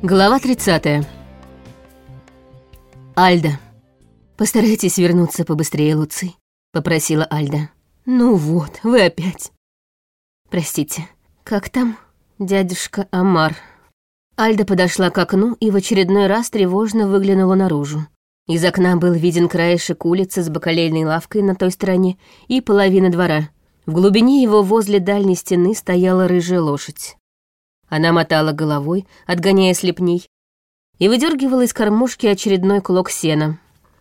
Глава 30. Альда. «Постарайтесь вернуться побыстрее, Луций», — попросила Альда. «Ну вот, вы опять». «Простите, как там дядюшка Амар?» Альда подошла к окну и в очередной раз тревожно выглянула наружу. Из окна был виден краешек улицы с бакалейной лавкой на той стороне и половина двора. В глубине его возле дальней стены стояла рыжая лошадь. Она мотала головой, отгоняя слепней, и выдергивала из кормушки очередной клок сена.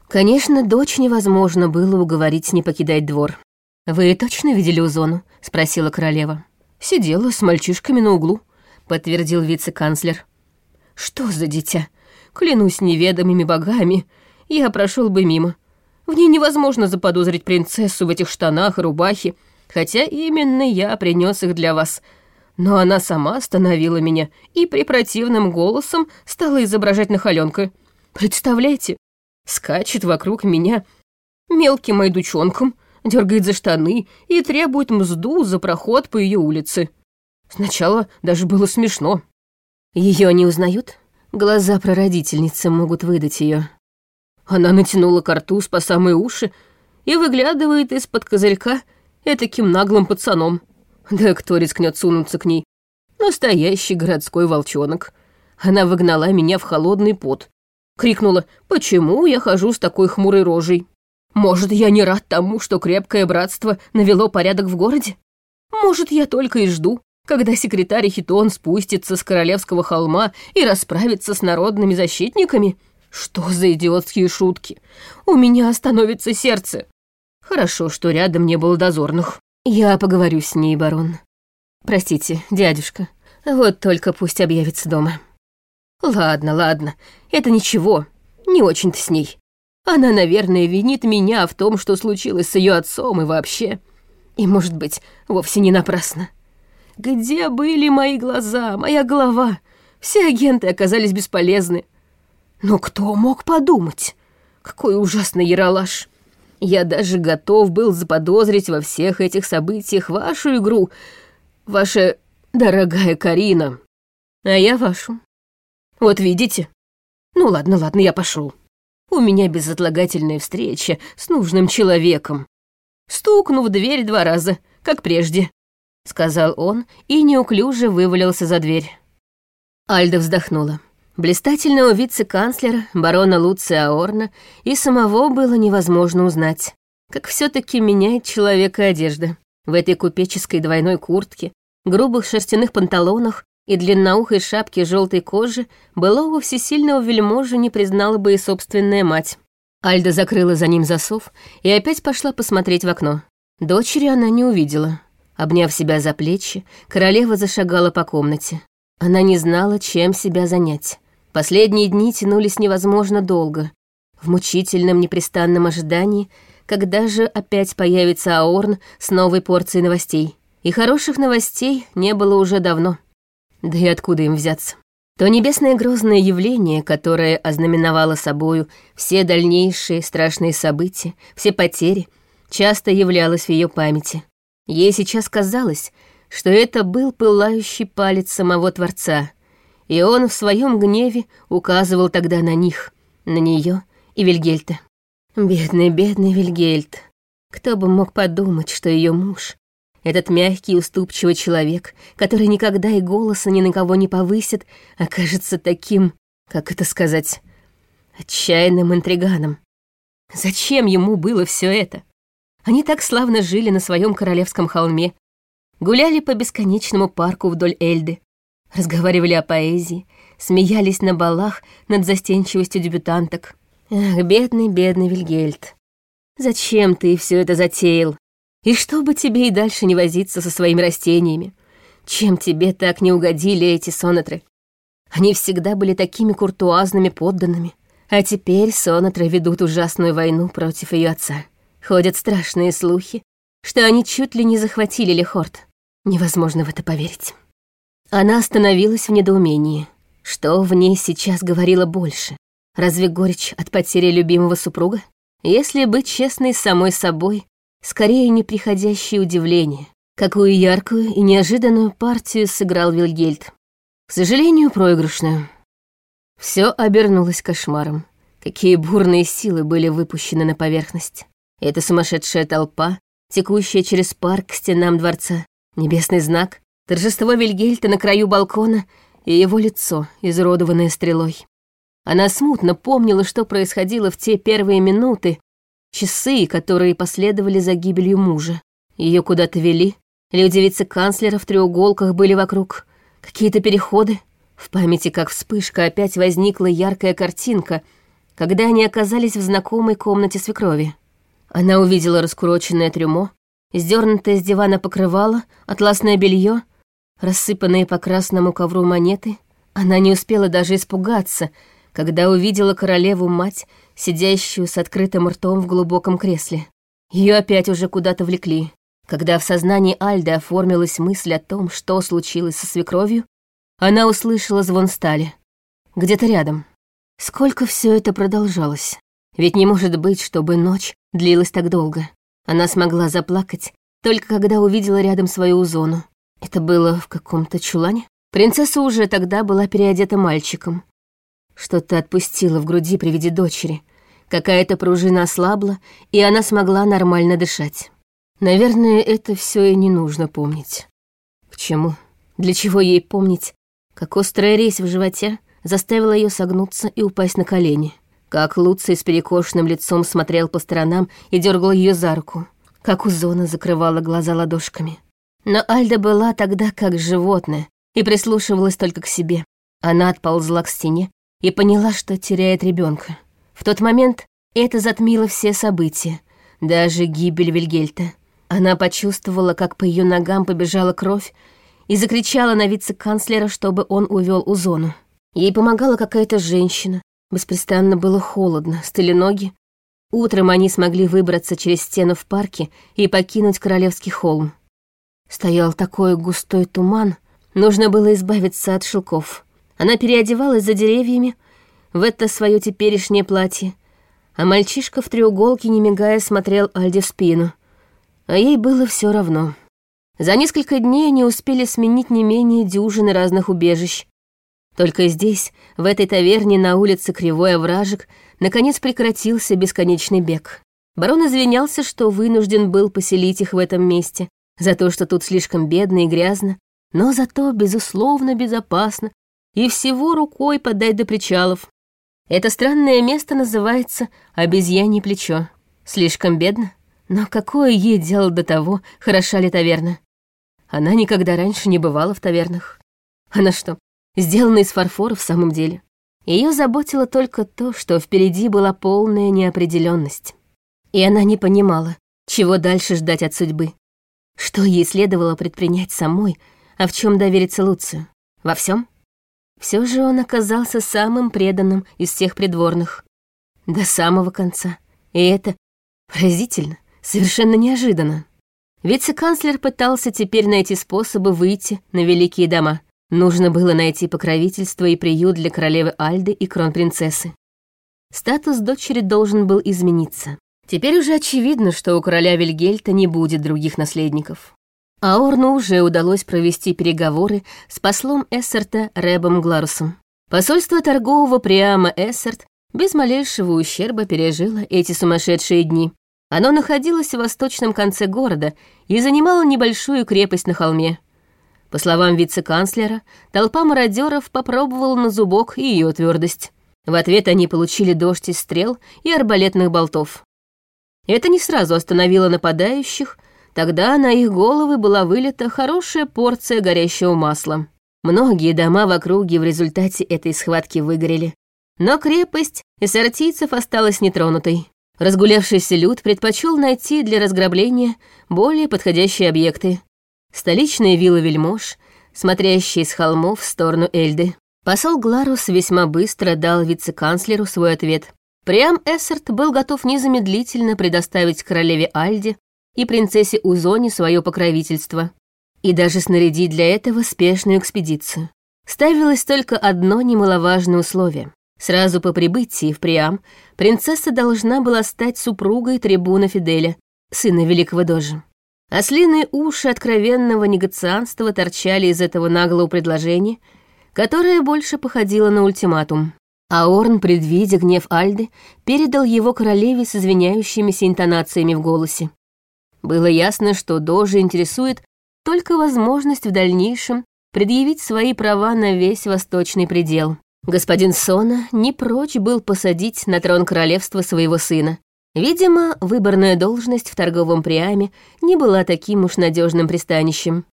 Конечно, дочь невозможно было уговорить не покидать двор. «Вы точно видели Узону?» — спросила королева. «Сидела с мальчишками на углу», — подтвердил вице-канцлер. «Что за дитя? Клянусь неведомыми богами, я прошел бы мимо. В ней невозможно заподозрить принцессу в этих штанах и рубахе, хотя именно я принес их для вас, но она сама остановила меня и препротивным голосом стала изображать нахаленка. Представляете? Скачет вокруг меня мелким айдучонком, дергает за штаны и требует мзду за проход по ее улице. Сначала даже было смешно. Ее не узнают? Глаза прародительницы могут выдать ее. Она натянула картуз по самые уши и выглядывает из-под козырька этаким наглым пацаном. Да кто рискнет сунуться к ней? Настоящий городской волчонок. Она выгнала меня в холодный пот. Крикнула, почему я хожу с такой хмурой рожей? Может, я не рад тому, что крепкое братство навело порядок в городе? Может, я только и жду, когда секретарь Хитон спустится с королевского холма и расправится с народными защитниками? Что за идиотские шутки? У меня остановится сердце. Хорошо, что рядом не было дозорных. «Я поговорю с ней, барон. Простите, дядюшка. Вот только пусть объявится дома». «Ладно, ладно, это ничего. Не очень-то с ней. Она, наверное, винит меня в том, что случилось с ее отцом и вообще. И, может быть, вовсе не напрасно. Где были мои глаза, моя голова? Все агенты оказались бесполезны. Но кто мог подумать? Какой ужасный яролаж!» Я даже готов был заподозрить во всех этих событиях вашу игру, ваша дорогая Карина, а я вашу. Вот видите? Ну ладно, ладно, я пошел. У меня безотлагательная встреча с нужным человеком. Стукну в дверь два раза, как прежде, сказал он и неуклюже вывалился за дверь. Альда вздохнула. Блистательного вице-канцлера, барона Луция Аорна, и самого было невозможно узнать. Как все таки меняет человека одежда. В этой купеческой двойной куртке, грубых шерстяных панталонах и длинноухой шапке желтой кожи былого всесильного вельможи не признала бы и собственная мать. Альда закрыла за ним засов и опять пошла посмотреть в окно. Дочери она не увидела. Обняв себя за плечи, королева зашагала по комнате. Она не знала, чем себя занять. Последние дни тянулись невозможно долго. В мучительном непрестанном ожидании, когда же опять появится Аорн с новой порцией новостей. И хороших новостей не было уже давно. Да и откуда им взяться? То небесное грозное явление, которое ознаменовало собою все дальнейшие страшные события, все потери, часто являлось в ее памяти. Ей сейчас казалось, что это был пылающий палец самого Творца — и он в своем гневе указывал тогда на них, на нее и Вильгельта. Бедный, бедный Вильгельт. Кто бы мог подумать, что ее муж, этот мягкий и уступчивый человек, который никогда и голоса ни на кого не повысит, окажется таким, как это сказать, отчаянным интриганом. Зачем ему было все это? Они так славно жили на своем королевском холме, гуляли по бесконечному парку вдоль Эльды, разговаривали о поэзии, смеялись на балах над застенчивостью дебютанток. Ах, бедный, бедный Вильгельд. Зачем ты все это затеял? И чтобы тебе и дальше не возиться со своими растениями? Чем тебе так не угодили эти сонатры? Они всегда были такими куртуазными подданными. А теперь сонатры ведут ужасную войну против ее отца. Ходят страшные слухи, что они чуть ли не захватили Лехорт. Невозможно в это поверить. Она остановилась в недоумении. Что в ней сейчас говорило больше? Разве горечь от потери любимого супруга? Если быть честной самой собой, скорее неприходящее удивление. Какую яркую и неожиданную партию сыграл Вильгельд. К сожалению, проигрышную. Все обернулось кошмаром. Какие бурные силы были выпущены на поверхность. Эта сумасшедшая толпа, текущая через парк к стенам дворца, небесный знак, торжество Вильгельта на краю балкона и его лицо, изуродованное стрелой. Она смутно помнила, что происходило в те первые минуты, часы, которые последовали за гибелью мужа. Ее куда-то вели, люди вице-канцлера в треуголках были вокруг, какие-то переходы. В памяти, как вспышка, опять возникла яркая картинка, когда они оказались в знакомой комнате свекрови. Она увидела раскуроченное трюмо, сдернутое с дивана покрывало, атласное белье, рассыпанные по красному ковру монеты. Она не успела даже испугаться, когда увидела королеву-мать, сидящую с открытым ртом в глубоком кресле. Ее опять уже куда-то влекли. Когда в сознании Альды оформилась мысль о том, что случилось со свекровью, она услышала звон стали. Где-то рядом. Сколько все это продолжалось? Ведь не может быть, чтобы ночь длилась так долго. Она смогла заплакать, только когда увидела рядом свою зону. Это было в каком-то чулане? Принцесса уже тогда была переодета мальчиком. Что-то отпустило в груди при виде дочери. Какая-то пружина ослабла, и она смогла нормально дышать. Наверное, это все и не нужно помнить. К чему? Для чего ей помнить, как острая резь в животе заставила ее согнуться и упасть на колени? Как Луций с перекошенным лицом смотрел по сторонам и дергал ее за руку? Как Узона закрывала глаза ладошками? Но Альда была тогда как животное и прислушивалась только к себе. Она отползла к стене и поняла, что теряет ребенка. В тот момент это затмило все события, даже гибель Вильгельта. Она почувствовала, как по ее ногам побежала кровь, и закричала на вице-канцлера, чтобы он увел Узону. Ей помогала какая-то женщина. Беспрестанно было холодно, стыли ноги. Утром они смогли выбраться через стену в парке и покинуть Королевский холм. Стоял такой густой туман, нужно было избавиться от шелков. Она переодевалась за деревьями в это свое теперешнее платье, а мальчишка в треуголке, не мигая, смотрел Альде в спину — а ей было все равно. За несколько дней они успели сменить не менее дюжины разных убежищ. Только здесь, в этой таверне на улице Кривой Овражек, наконец прекратился бесконечный бег. Барон извинялся, что вынужден был поселить их в этом месте, за то, что тут слишком бедно и грязно, но зато, безусловно, безопасно, и всего рукой подать до причалов. Это странное место называется «Обезьянье плечо». Слишком бедно? Но какое ей дело до того, хороша ли таверна? Она никогда раньше не бывала в тавернах. Она что, сделана из фарфора в самом деле? Ее заботило только то, что впереди была полная неопределенность. И она не понимала, чего дальше ждать от судьбы. Что ей следовало предпринять самой, а в чем довериться Луцию? Во всем? Все же он оказался самым преданным из всех придворных. До самого конца. И это поразительно. Совершенно неожиданно. Вице-канцлер пытался теперь найти способы выйти на великие дома. Нужно было найти покровительство и приют для королевы Альды и кронпринцессы. Статус дочери должен был измениться. Теперь уже очевидно, что у короля Вильгельта не будет других наследников. Аорну уже удалось провести переговоры с послом Эссерта Рэбом Гларусом. Посольство торгового прямо Эссерт без малейшего ущерба пережило эти сумасшедшие дни, оно находилось в восточном конце города и занимало небольшую крепость на холме. По словам вице-канцлера, толпа мародеров попробовала на зубок ее твердость. В ответ они получили дождь из стрел и арбалетных болтов. Это не сразу остановило нападающих, тогда на их головы была вылита хорошая порция горящего масла. Многие дома в округе в результате этой схватки выгорели. Но крепость эсартийцев осталась нетронутой. Разгулявшийся люд предпочел найти для разграбления более подходящие объекты. Столичные виллы вельмож, смотрящие с холмов в сторону Эльды. Посол Гларус весьма быстро дал вице-канцлеру свой ответ. Прям Эссерт был готов незамедлительно предоставить королеве Альде и принцессе Узоне свое покровительство и даже снарядить для этого спешную экспедицию. Ставилось только одно немаловажное условие. Сразу по прибытии в Приам принцесса должна была стать супругой трибуна Фиделя, сына великого дожа. Ослиные уши откровенного негацианства торчали из этого наглого предложения, которое больше походило на ультиматум. А Орн, предвидя гнев Альды, передал его королеве с извиняющимися интонациями в голосе. Было ясно, что Дожи интересует только возможность в дальнейшем предъявить свои права на весь восточный предел. Господин Сона не прочь был посадить на трон королевства своего сына. Видимо, выборная должность в торговом приаме не была таким уж надежным пристанищем.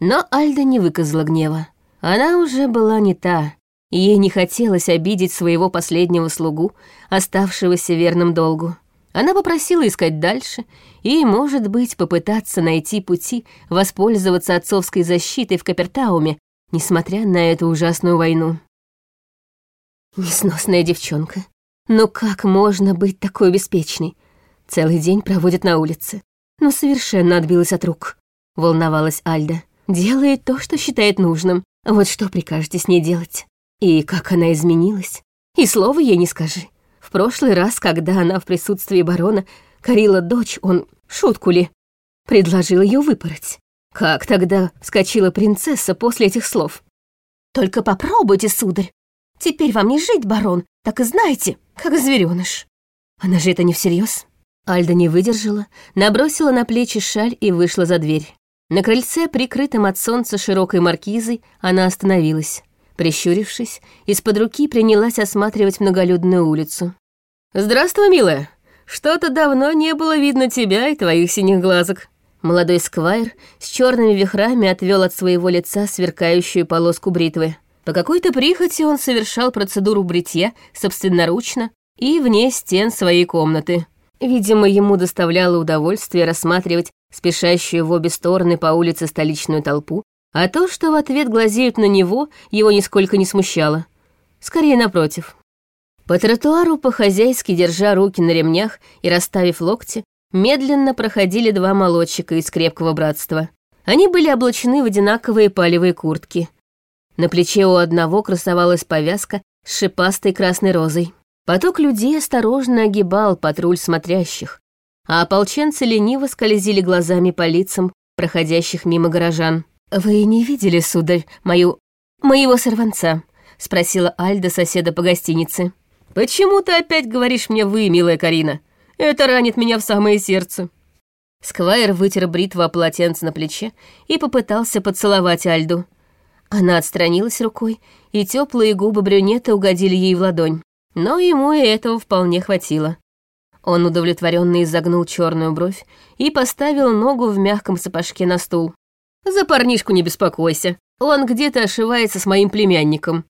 Но Альда не выказала гнева. Она уже была не та, ей не хотелось обидеть своего последнего слугу, оставшегося верным долгу. Она попросила искать дальше и, может быть, попытаться найти пути воспользоваться отцовской защитой в Капертауме, несмотря на эту ужасную войну. Несносная девчонка. Но как можно быть такой беспечной? Целый день проводит на улице. Но совершенно отбилась от рук. Волновалась Альда. Делает то, что считает нужным. Вот что прикажете с ней делать? И как она изменилась? И слова ей не скажи. В прошлый раз, когда она в присутствии барона корила дочь, он, шутку ли, предложил ее выпороть. Как тогда вскочила принцесса после этих слов? «Только попробуйте, сударь. Теперь вам не жить, барон, так и знаете, как зверёныш». Она же это не всерьез. Альда не выдержала, набросила на плечи шаль и вышла за дверь. На крыльце, прикрытом от солнца широкой маркизой, она остановилась. Прищурившись, из-под руки принялась осматривать многолюдную улицу. «Здравствуй, милая. Что-то давно не было видно тебя и твоих синих глазок». Молодой сквайр с черными вихрами отвел от своего лица сверкающую полоску бритвы. По какой-то прихоти он совершал процедуру бритья собственноручно и вне стен своей комнаты. Видимо, ему доставляло удовольствие рассматривать спешащую в обе стороны по улице столичную толпу а то, что в ответ глазеют на него, его нисколько не смущало. Скорее, напротив. По тротуару, по-хозяйски держа руки на ремнях и расставив локти, медленно проходили два молодчика из крепкого братства. Они были облачены в одинаковые палевые куртки. На плече у одного красовалась повязка с шипастой красной розой. Поток людей осторожно огибал патруль смотрящих, а ополченцы лениво скользили глазами по лицам проходящих мимо горожан. «Вы не видели, сударь, мою... моего сорванца?» — спросила Альда соседа по гостинице. «Почему ты опять говоришь мне «вы», милая Карина? Это ранит меня в самое сердце». Сквайр вытер бритву о полотенце на плече и попытался поцеловать Альду. Она отстранилась рукой, и теплые губы брюнета угодили ей в ладонь. Но ему и этого вполне хватило. Он удовлетворенно изогнул черную бровь и поставил ногу в мягком сапожке на стул. За парнишку не беспокойся. Он где-то ошивается с моим племянником.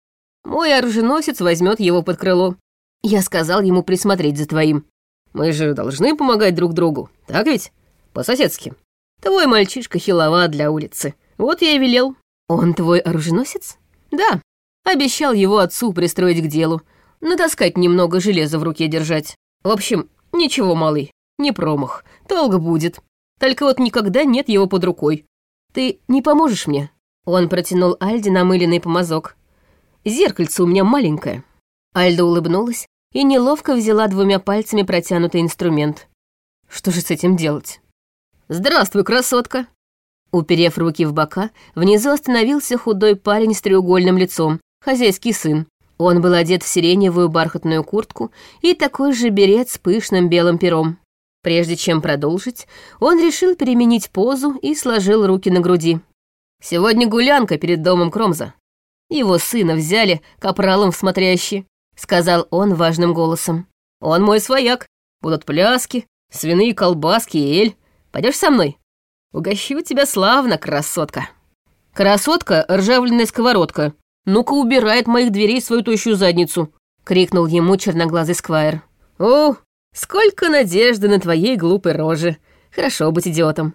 Мой оруженосец возьмет его под крыло. Я сказал ему присмотреть за твоим. Мы же должны помогать друг другу, так ведь? По-соседски. Твой мальчишка хиловат для улицы. Вот я и велел. Он твой оруженосец? Да. Обещал его отцу пристроить к делу. Натаскать немного железа в руке держать. В общем, ничего, малый, не промах. Долго будет. Только вот никогда нет его под рукой. Ты не поможешь мне?» Он протянул Альде намыленный помазок. «Зеркальце у меня маленькое». Альда улыбнулась и неловко взяла двумя пальцами протянутый инструмент. «Что же с этим делать?» «Здравствуй, красотка!» Уперев руки в бока, внизу остановился худой парень с треугольным лицом, хозяйский сын. Он был одет в сиреневую бархатную куртку и такой же берет с пышным белым пером. Прежде чем продолжить, он решил переменить позу и сложил руки на груди. «Сегодня гулянка перед домом Кромза. Его сына взяли капралом в смотрящий», — сказал он важным голосом. «Он мой свояк. Будут пляски, свиные колбаски и эль. Пойдешь со мной? Угощу тебя славно, красотка». «Красотка — ржавленная сковородка. Ну-ка убирает моих дверей свою тощую задницу», — крикнул ему черноглазый сквайр. «О, Сколько надежды на твоей глупой роже. Хорошо быть идиотом.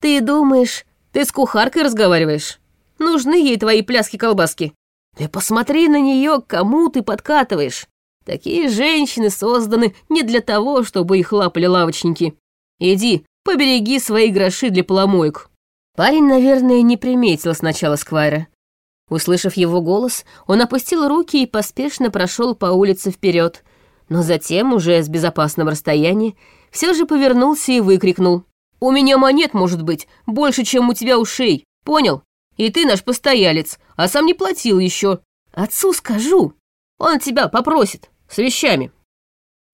Ты думаешь, ты с кухаркой разговариваешь? Нужны ей твои пляски-колбаски. Ты посмотри на нее, кому ты подкатываешь. Такие женщины созданы не для того, чтобы их лапали лавочники. Иди, побереги свои гроши для поломоек. Парень, наверное, не приметил сначала Сквайра. Услышав его голос, он опустил руки и поспешно прошел по улице вперед, но затем, уже с безопасного расстояния, все же повернулся и выкрикнул. «У меня монет, может быть, больше, чем у тебя ушей, понял? И ты наш постоялец, а сам не платил еще. Отцу скажу!» Он тебя попросит, с вещами.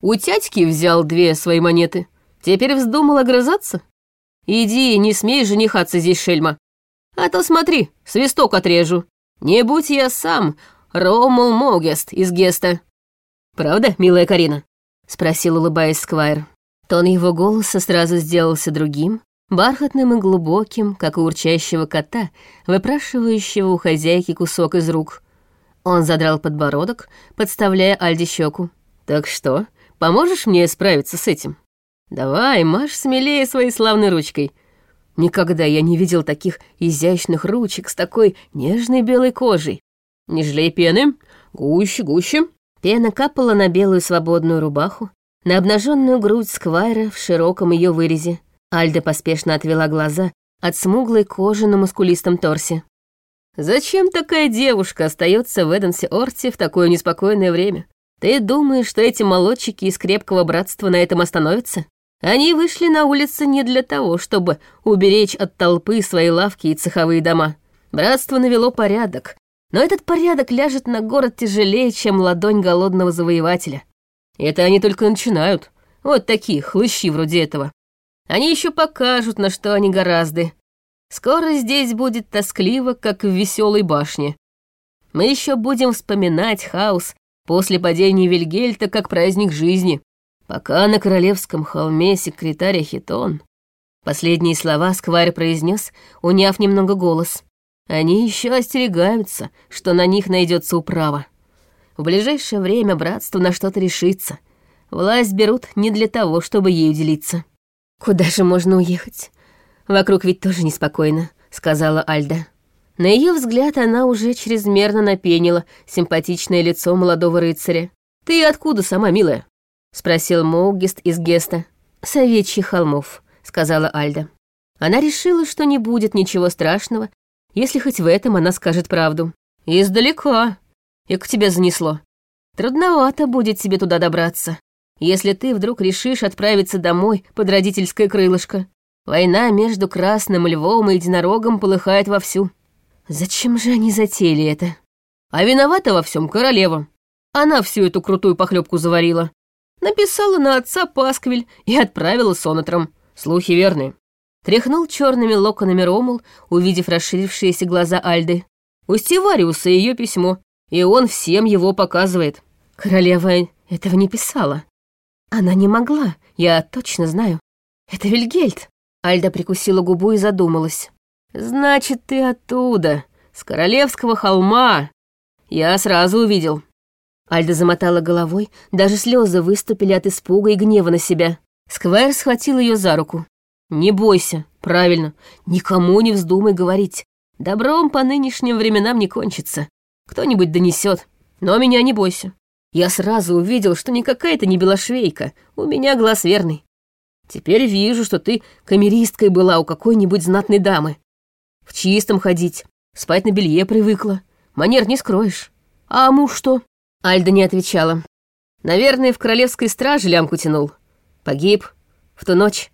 У тятьки взял две свои монеты. Теперь вздумал огрызаться? Иди, не смей женихаться здесь, шельма. А то смотри, свисток отрежу. Не будь я сам, Ромул Могест из Геста. Правда, милая Карина? Спросил, улыбаясь Сквайр. Тон его голоса сразу сделался другим, бархатным и глубоким, как у урчащего кота, выпрашивающего у хозяйки кусок из рук. Он задрал подбородок, подставляя Альде щеку. «Так что, поможешь мне справиться с этим? Давай, маш смелее своей славной ручкой. Никогда я не видел таких изящных ручек с такой нежной белой кожей. Не жалей пены, гуще, гуще». Пена капала на белую свободную рубаху, на обнаженную грудь Сквайра в широком ее вырезе. Альда поспешно отвела глаза от смуглой кожи на мускулистом торсе. «Зачем такая девушка остается в Эденсе Орте в такое неспокойное время? Ты думаешь, что эти молодчики из крепкого братства на этом остановятся? Они вышли на улицы не для того, чтобы уберечь от толпы свои лавки и цеховые дома. Братство навело порядок, но этот порядок ляжет на город тяжелее, чем ладонь голодного завоевателя. Это они только начинают. Вот такие хлыщи вроде этого. Они еще покажут, на что они гораздо. Скоро здесь будет тоскливо, как в веселой башне. Мы еще будем вспоминать хаос после падения Вильгельта как праздник жизни. Пока на королевском холме секретарь Хитон. Последние слова Скварь произнес, уняв немного голос. Они еще остерегаются, что на них найдется управа. В ближайшее время братство на что-то решится. Власть берут не для того, чтобы ею делиться. «Куда же можно уехать? Вокруг ведь тоже неспокойно», — сказала Альда. На ее взгляд она уже чрезмерно напенила симпатичное лицо молодого рыцаря. «Ты откуда сама, милая?» — спросил Моугист из Геста. «Советчий холмов», — сказала Альда. Она решила, что не будет ничего страшного, если хоть в этом она скажет правду. «Издалека. И к тебе занесло. Трудновато будет тебе туда добраться если ты вдруг решишь отправиться домой под родительское крылышко. Война между Красным Львом и Единорогом полыхает вовсю. Зачем же они затеяли это? А виновата во всем королева. Она всю эту крутую похлебку заварила. Написала на отца пасквиль и отправила сонатром. Слухи верные. Тряхнул черными локонами Ромул, увидев расширившиеся глаза Альды. У Стивариуса ее письмо, и он всем его показывает. Королева этого не писала. Она не могла, я точно знаю. Это Вильгельд. Альда прикусила губу и задумалась. Значит, ты оттуда, с королевского холма. Я сразу увидел. Альда замотала головой, даже слезы выступили от испуга и гнева на себя. Сквайр схватил ее за руку. «Не бойся, правильно, никому не вздумай говорить. Добром по нынешним временам не кончится. Кто-нибудь донесет. Но меня не бойся. Я сразу увидел, что никакая это не белошвейка, у меня глаз верный. Теперь вижу, что ты камеристкой была у какой-нибудь знатной дамы. В чистом ходить, спать на белье привыкла, манер не скроешь. А муж что? Альда не отвечала. Наверное, в королевской страже лямку тянул. Погиб. В ту ночь.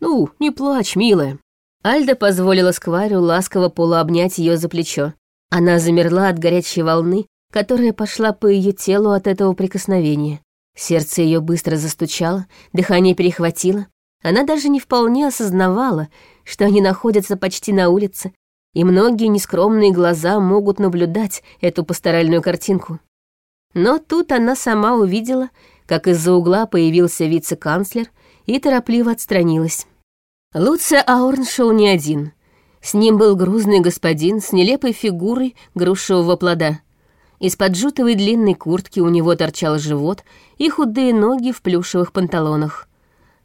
Ну, не плачь, милая. Альда позволила Скварю ласково полуобнять ее за плечо. Она замерла от горячей волны, которая пошла по ее телу от этого прикосновения. Сердце ее быстро застучало, дыхание перехватило. Она даже не вполне осознавала, что они находятся почти на улице, и многие нескромные глаза могут наблюдать эту пасторальную картинку. Но тут она сама увидела, как из-за угла появился вице-канцлер и торопливо отстранилась. Луция Аурн шел не один. С ним был грузный господин с нелепой фигурой грушевого плода. Из-под жутовой длинной куртки у него торчал живот и худые ноги в плюшевых панталонах.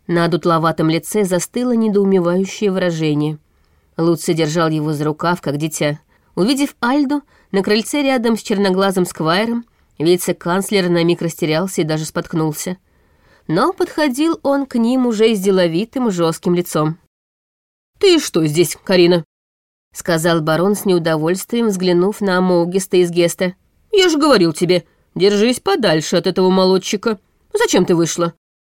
На дутловатом лице застыло недоумевающее выражение. Луци держал его за рукав, как дитя. Увидев Альду, на крыльце рядом с черноглазым сквайром, вице-канцлер на миг растерялся и даже споткнулся. Но подходил он к ним уже с деловитым жестким лицом. «Ты что здесь, Карина?» — сказал барон с неудовольствием, взглянув на Моугиста из Геста. Я же говорил тебе, держись подальше от этого молодчика. Зачем ты вышла?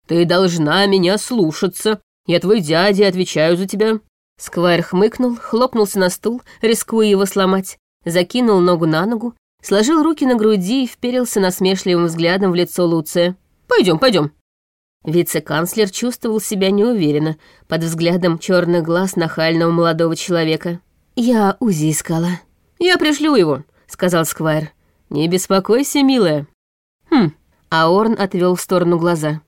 Ты должна меня слушаться. Я твой дядя, отвечаю за тебя». Сквайр хмыкнул, хлопнулся на стул, рискуя его сломать, закинул ногу на ногу, сложил руки на груди и вперился насмешливым взглядом в лицо Луция. Пойдем, пойдем. Вице-канцлер чувствовал себя неуверенно под взглядом черных глаз нахального молодого человека. «Я УЗИ искала». «Я пришлю его», — сказал Сквайр. «Не беспокойся, милая». «Хм». Аорн отвел в сторону глаза.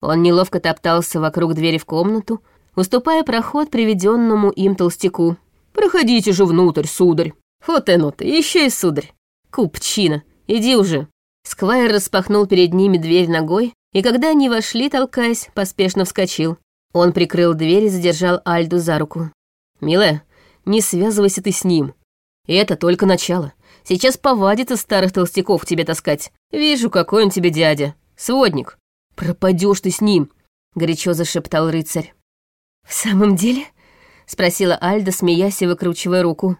Он неловко топтался вокруг двери в комнату, уступая проход приведенному им толстяку. «Проходите же внутрь, сударь!» «Вот и ну ты, еще и сударь!» «Купчина, иди уже!» Сквайр распахнул перед ними дверь ногой, и когда они вошли, толкаясь, поспешно вскочил. Он прикрыл дверь и задержал Альду за руку. «Милая, не связывайся ты с ним. Это только начало. Сейчас повадится старых толстяков тебе таскать. Вижу, какой он тебе дядя. Сводник. Пропадешь ты с ним!» — горячо зашептал рыцарь. «В самом деле?» — спросила Альда, смеясь и выкручивая руку.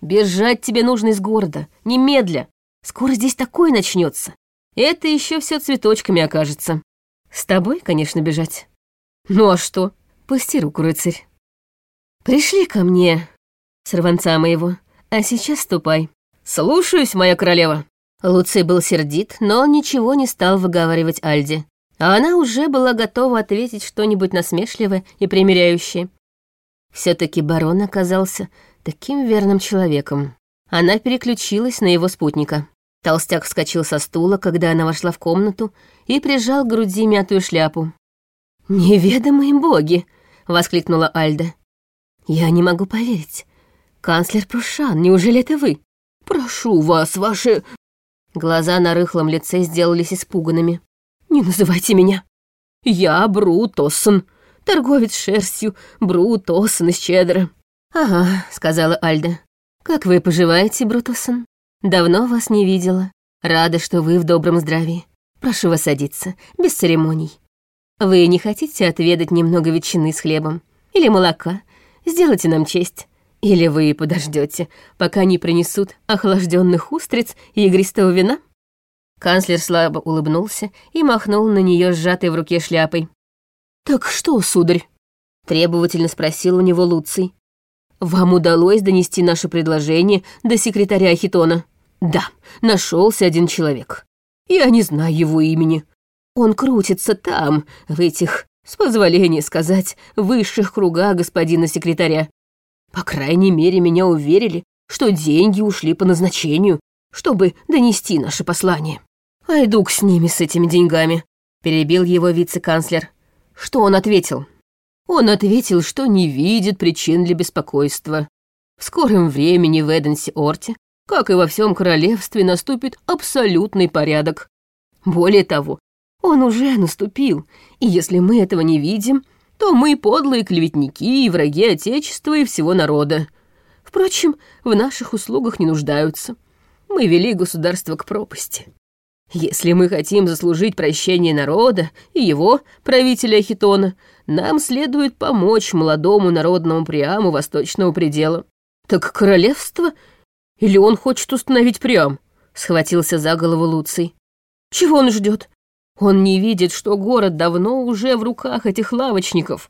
«Бежать тебе нужно из города, немедля. Скоро здесь такое начнется. Это еще все цветочками окажется. С тобой, конечно, бежать. Ну а что? Пусти руку, рыцарь. Пришли ко мне, сорванца моего, а сейчас ступай. Слушаюсь, моя королева». Луций был сердит, но ничего не стал выговаривать Альде. А она уже была готова ответить что-нибудь насмешливое и примиряющее. все таки барон оказался таким верным человеком. Она переключилась на его спутника. Толстяк вскочил со стула, когда она вошла в комнату, и прижал к груди мятую шляпу. «Неведомые боги!» — воскликнула Альда. «Я не могу поверить. Канцлер Прушан, неужели это вы?» «Прошу вас, ваши...» Глаза на рыхлом лице сделались испуганными. «Не называйте меня. Я Оссон, торговец шерстью Брут Оссон из Чеддера. «Ага», — сказала Альда. «Как вы поживаете, Брутусон? Давно вас не видела. Рада, что вы в добром здравии. Прошу вас садиться, без церемоний. Вы не хотите отведать немного ветчины с хлебом? Или молока? Сделайте нам честь. Или вы подождете, пока не принесут охлажденных устриц и игристого вина?» Канцлер слабо улыбнулся и махнул на нее сжатой в руке шляпой. «Так что, сударь?» — требовательно спросил у него Луций. Вам удалось донести наше предложение до секретаря Хитона? Да, нашелся один человек. Я не знаю его имени. Он крутится там, в этих, с позволения сказать, высших кругах господина секретаря. По крайней мере, меня уверили, что деньги ушли по назначению, чтобы донести наше послание. А иду с ними, с этими деньгами, перебил его вице-канцлер. Что он ответил? Он ответил, что не видит причин для беспокойства. В скором времени в Эденсе-Орте, как и во всем королевстве, наступит абсолютный порядок. Более того, он уже наступил, и если мы этого не видим, то мы подлые клеветники и враги Отечества и всего народа. Впрочем, в наших услугах не нуждаются. Мы вели государство к пропасти. Если мы хотим заслужить прощение народа и его, правителя Хитона, нам следует помочь молодому народному Приаму Восточного предела. Так королевство? Или он хочет установить Приам? Схватился за голову Луций. Чего он ждет? Он не видит, что город давно уже в руках этих лавочников.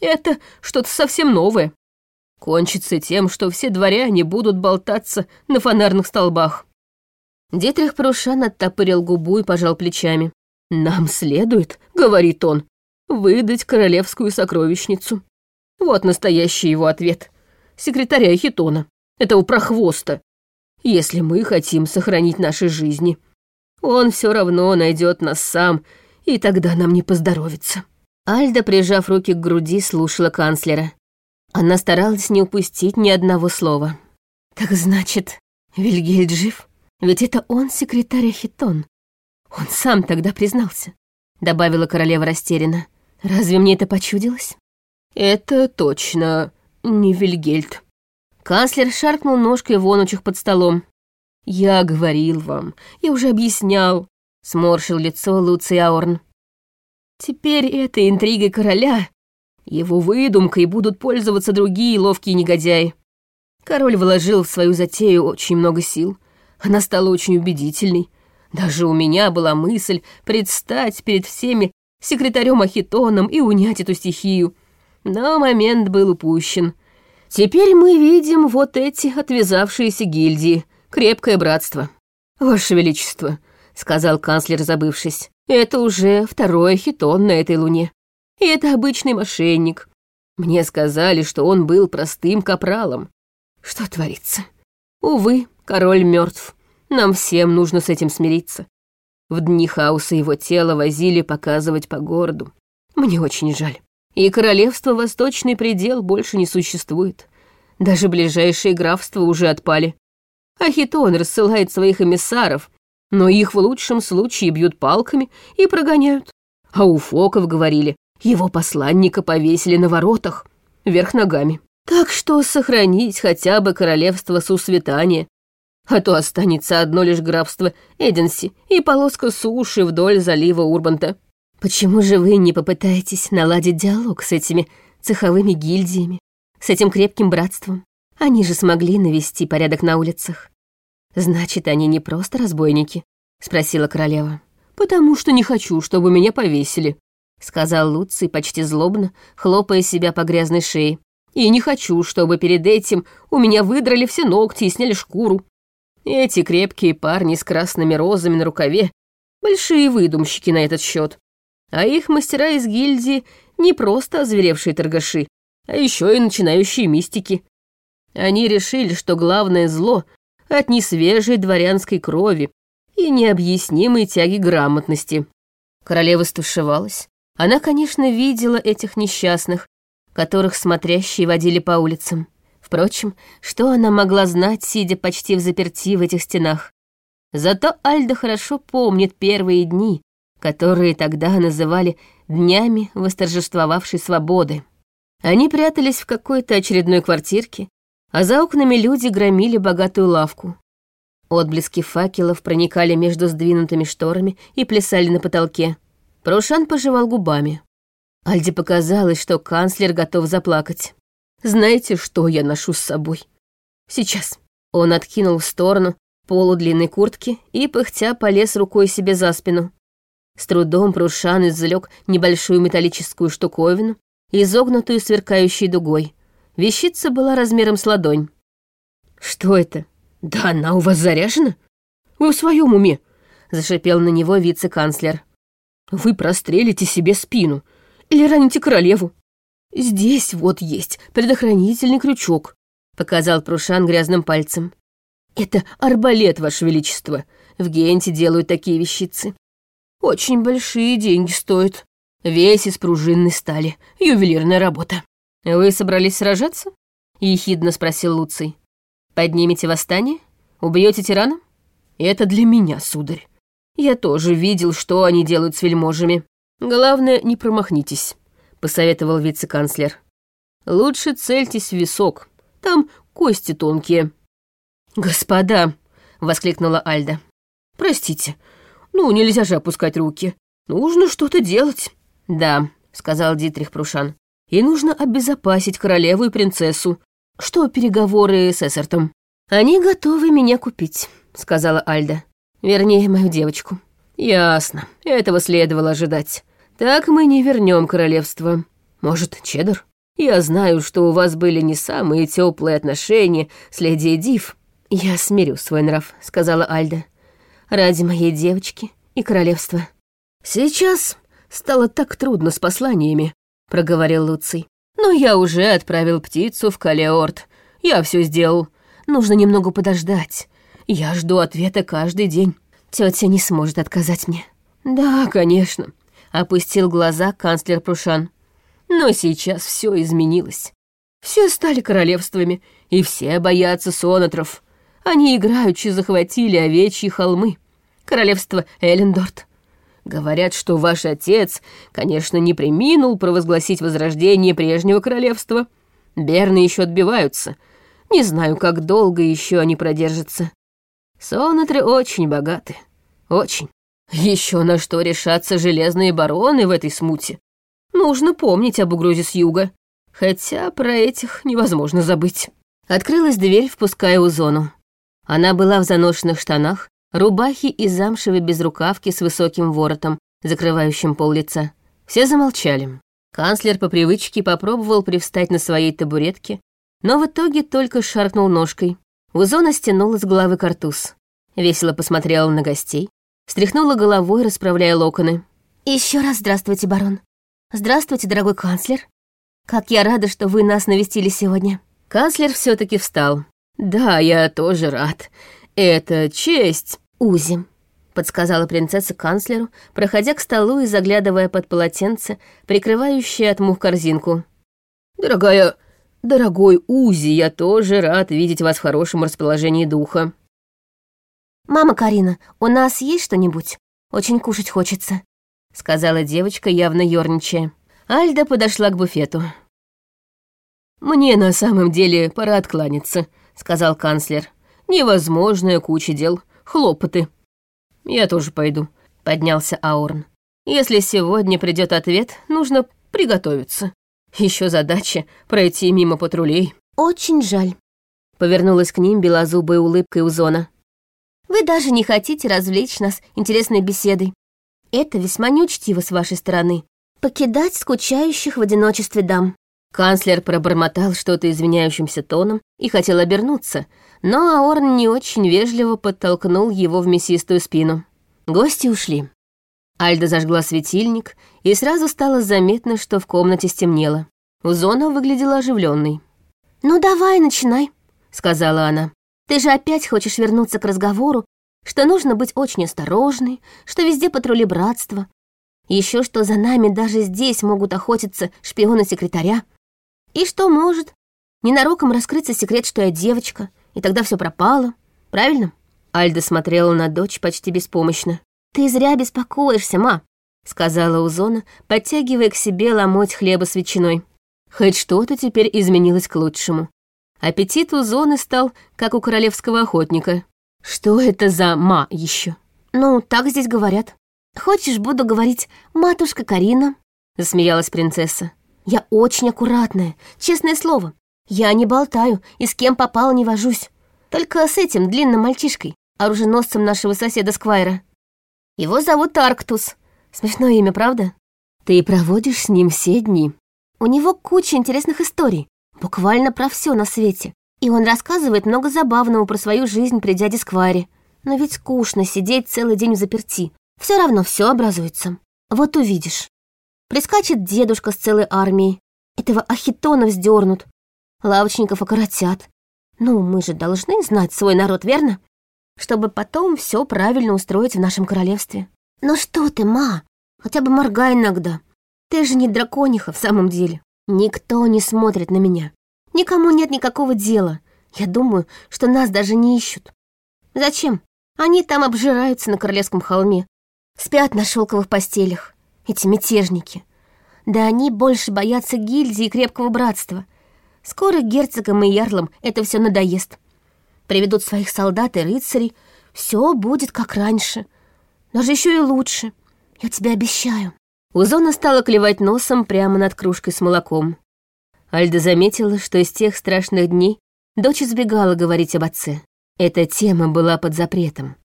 Это что-то совсем новое. Кончится тем, что все дворяне будут болтаться на фонарных столбах. Дитрих Прушан оттопырил губу и пожал плечами. «Нам следует, — говорит он, — выдать королевскую сокровищницу. Вот настоящий его ответ. Секретаря Хитона, этого прохвоста. Если мы хотим сохранить наши жизни, он все равно найдет нас сам, и тогда нам не поздоровится». Альда, прижав руки к груди, слушала канцлера. Она старалась не упустить ни одного слова. «Так значит, Вильгельд жив?» Ведь это он секретарь Хитон. Он сам тогда признался, добавила королева растерянно. Разве мне это почудилось? Это точно не Вильгельд. Канцлер шаркнул ножкой вонучих под столом. «Я говорил вам, я уже объяснял», — сморщил лицо Луций Аорн. «Теперь этой интригой короля, его выдумкой будут пользоваться другие ловкие негодяи. Король вложил в свою затею очень много сил, она стала очень убедительной. Даже у меня была мысль предстать перед всеми секретарем Ахитоном и унять эту стихию. Но момент был упущен. Теперь мы видим вот эти отвязавшиеся гильдии, крепкое братство. «Ваше Величество», — сказал канцлер, забывшись, «это уже второй хитон на этой луне. И это обычный мошенник. Мне сказали, что он был простым капралом. Что творится? Увы, король мертв. Нам всем нужно с этим смириться. В дни хаоса его тело возили показывать по городу. Мне очень жаль. И королевство Восточный предел больше не существует. Даже ближайшие графства уже отпали. Ахитон рассылает своих эмиссаров, но их в лучшем случае бьют палками и прогоняют. А у фоков говорили, его посланника повесили на воротах, вверх ногами. Так что сохранить хотя бы королевство Сусветания, а то останется одно лишь графство Эденси и полоска суши вдоль залива Урбанта. Почему же вы не попытаетесь наладить диалог с этими цеховыми гильдиями, с этим крепким братством? Они же смогли навести порядок на улицах. Значит, они не просто разбойники, спросила королева. Потому что не хочу, чтобы меня повесили, сказал Луций почти злобно, хлопая себя по грязной шее. И не хочу, чтобы перед этим у меня выдрали все ногти и сняли шкуру. Эти крепкие парни с красными розами на рукаве — большие выдумщики на этот счет. А их мастера из гильдии не просто озверевшие торгаши, а еще и начинающие мистики. Они решили, что главное зло от несвежей дворянской крови и необъяснимой тяги грамотности. Королева стушевалась. Она, конечно, видела этих несчастных, которых смотрящие водили по улицам. Впрочем, что она могла знать, сидя почти в заперти в этих стенах? Зато Альда хорошо помнит первые дни, которые тогда называли «днями восторжествовавшей свободы». Они прятались в какой-то очередной квартирке, а за окнами люди громили богатую лавку. Отблески факелов проникали между сдвинутыми шторами и плясали на потолке. Прушан пожевал губами. Альде показалось, что канцлер готов заплакать. «Знаете, что я ношу с собой?» «Сейчас». Он откинул в сторону полу длинной куртки и, пыхтя, полез рукой себе за спину. С трудом Прушан извлек небольшую металлическую штуковину, изогнутую сверкающей дугой. Вещица была размером с ладонь. «Что это? Да она у вас заряжена? Вы в своем уме?» — зашипел на него вице-канцлер. «Вы прострелите себе спину или раните королеву. Здесь вот есть предохранительный крючок», — показал Прушан грязным пальцем. «Это арбалет, Ваше Величество. В Генте делают такие вещицы. Очень большие деньги стоят. Весь из пружинной стали. Ювелирная работа». «Вы собрались сражаться?» — ехидно спросил Луций. «Поднимете восстание? Убьете тирана?» «Это для меня, сударь. Я тоже видел, что они делают с вельможами. Главное, не промахнитесь», — посоветовал вице-канцлер. «Лучше цельтесь в висок. Там кости тонкие». «Господа!» — воскликнула Альда. «Простите, ну нельзя же опускать руки. Нужно что-то делать». «Да», — сказал Дитрих Прушан и нужно обезопасить королеву и принцессу. Что переговоры с Эссертом? Они готовы меня купить, сказала Альда. Вернее, мою девочку. Ясно, этого следовало ожидать. Так мы не вернем королевство. Может, Чеддер? Я знаю, что у вас были не самые теплые отношения с леди Див. Я смирю свой нрав, сказала Альда. Ради моей девочки и королевства. Сейчас стало так трудно с посланиями, — проговорил Луций. «Но я уже отправил птицу в Калеорт. Я все сделал. Нужно немного подождать. Я жду ответа каждый день. Тетя не сможет отказать мне». «Да, конечно», — опустил глаза канцлер Прушан. «Но сейчас все изменилось. Все стали королевствами, и все боятся сонатров. Они играючи захватили овечьи холмы. Королевство Эллендорт, Говорят, что ваш отец, конечно, не приминул провозгласить возрождение прежнего королевства. Берны еще отбиваются. Не знаю, как долго еще они продержатся. Сонатры очень богаты. Очень. Еще на что решатся железные бароны в этой смуте. Нужно помнить об угрозе с юга. Хотя про этих невозможно забыть. Открылась дверь, впуская Узону. Она была в заношенных штанах, рубахи и замшевой безрукавки с высоким воротом, закрывающим пол лица. Все замолчали. Канцлер по привычке попробовал привстать на своей табуретке, но в итоге только шаркнул ножкой. Узона стянул с головы картуз. весело посмотрела на гостей, встряхнула головой, расправляя локоны. Еще раз здравствуйте, барон. Здравствуйте, дорогой канцлер. Как я рада, что вы нас навестили сегодня. Канцлер все таки встал. Да, я тоже рад. Это честь. Узи, подсказала принцесса канцлеру, проходя к столу и заглядывая под полотенце, прикрывающее от мух корзинку. «Дорогая, дорогой Узи, я тоже рад видеть вас в хорошем расположении духа». «Мама Карина, у нас есть что-нибудь? Очень кушать хочется», — сказала девочка, явно ёрничая. Альда подошла к буфету. «Мне на самом деле пора откланяться», — сказал канцлер. «Невозможная куча дел, хлопоты». «Я тоже пойду», — поднялся Аурн. «Если сегодня придет ответ, нужно приготовиться. Еще задача — пройти мимо патрулей». «Очень жаль», — повернулась к ним белозубой улыбкой Узона. «Вы даже не хотите развлечь нас интересной беседой. Это весьма неучтиво с вашей стороны. Покидать скучающих в одиночестве дам». Канцлер пробормотал что-то извиняющимся тоном и хотел обернуться, но Аорн не очень вежливо подтолкнул его в мясистую спину. Гости ушли. Альда зажгла светильник, и сразу стало заметно, что в комнате стемнело. Узона выглядела оживленной. «Ну давай, начинай», — сказала она. «Ты же опять хочешь вернуться к разговору, что нужно быть очень осторожной, что везде патрули братства, еще что за нами даже здесь могут охотиться шпионы секретаря, и что может ненароком раскрыться секрет, что я девочка, и тогда все пропало. Правильно?» Альда смотрела на дочь почти беспомощно. «Ты зря беспокоишься, ма», — сказала Узона, подтягивая к себе ломоть хлеба с ветчиной. Хоть что-то теперь изменилось к лучшему. Аппетит у Зоны стал, как у королевского охотника. Что это за ма еще? «Ну, так здесь говорят. Хочешь, буду говорить «матушка Карина», — засмеялась принцесса. «Я очень аккуратная, честное слово. Я не болтаю и с кем попало не вожусь. Только с этим длинным мальчишкой, оруженосцем нашего соседа Сквайра. Его зовут Арктус. Смешное имя, правда? Ты проводишь с ним все дни. У него куча интересных историй, буквально про все на свете. И он рассказывает много забавного про свою жизнь при дяде Сквайре. Но ведь скучно сидеть целый день в заперти. Все равно все образуется. Вот увидишь. Прискачет дедушка с целой армией. Этого ахитона вздернут, лавочников окоротят. Ну, мы же должны знать свой народ, верно? Чтобы потом все правильно устроить в нашем королевстве. Ну что ты, ма, хотя бы моргай иногда. Ты же не дракониха в самом деле. Никто не смотрит на меня. Никому нет никакого дела. Я думаю, что нас даже не ищут. Зачем? Они там обжираются на Королевском холме. Спят на шелковых постелях. Эти мятежники. Да они больше боятся гильдии и крепкого братства — Скоро герцогам и ярлам это все надоест. Приведут своих солдат и рыцарей, все будет как раньше. Даже еще и лучше. Я тебе обещаю. Узона стала клевать носом прямо над кружкой с молоком. Альда заметила, что из тех страшных дней дочь избегала говорить об отце. Эта тема была под запретом.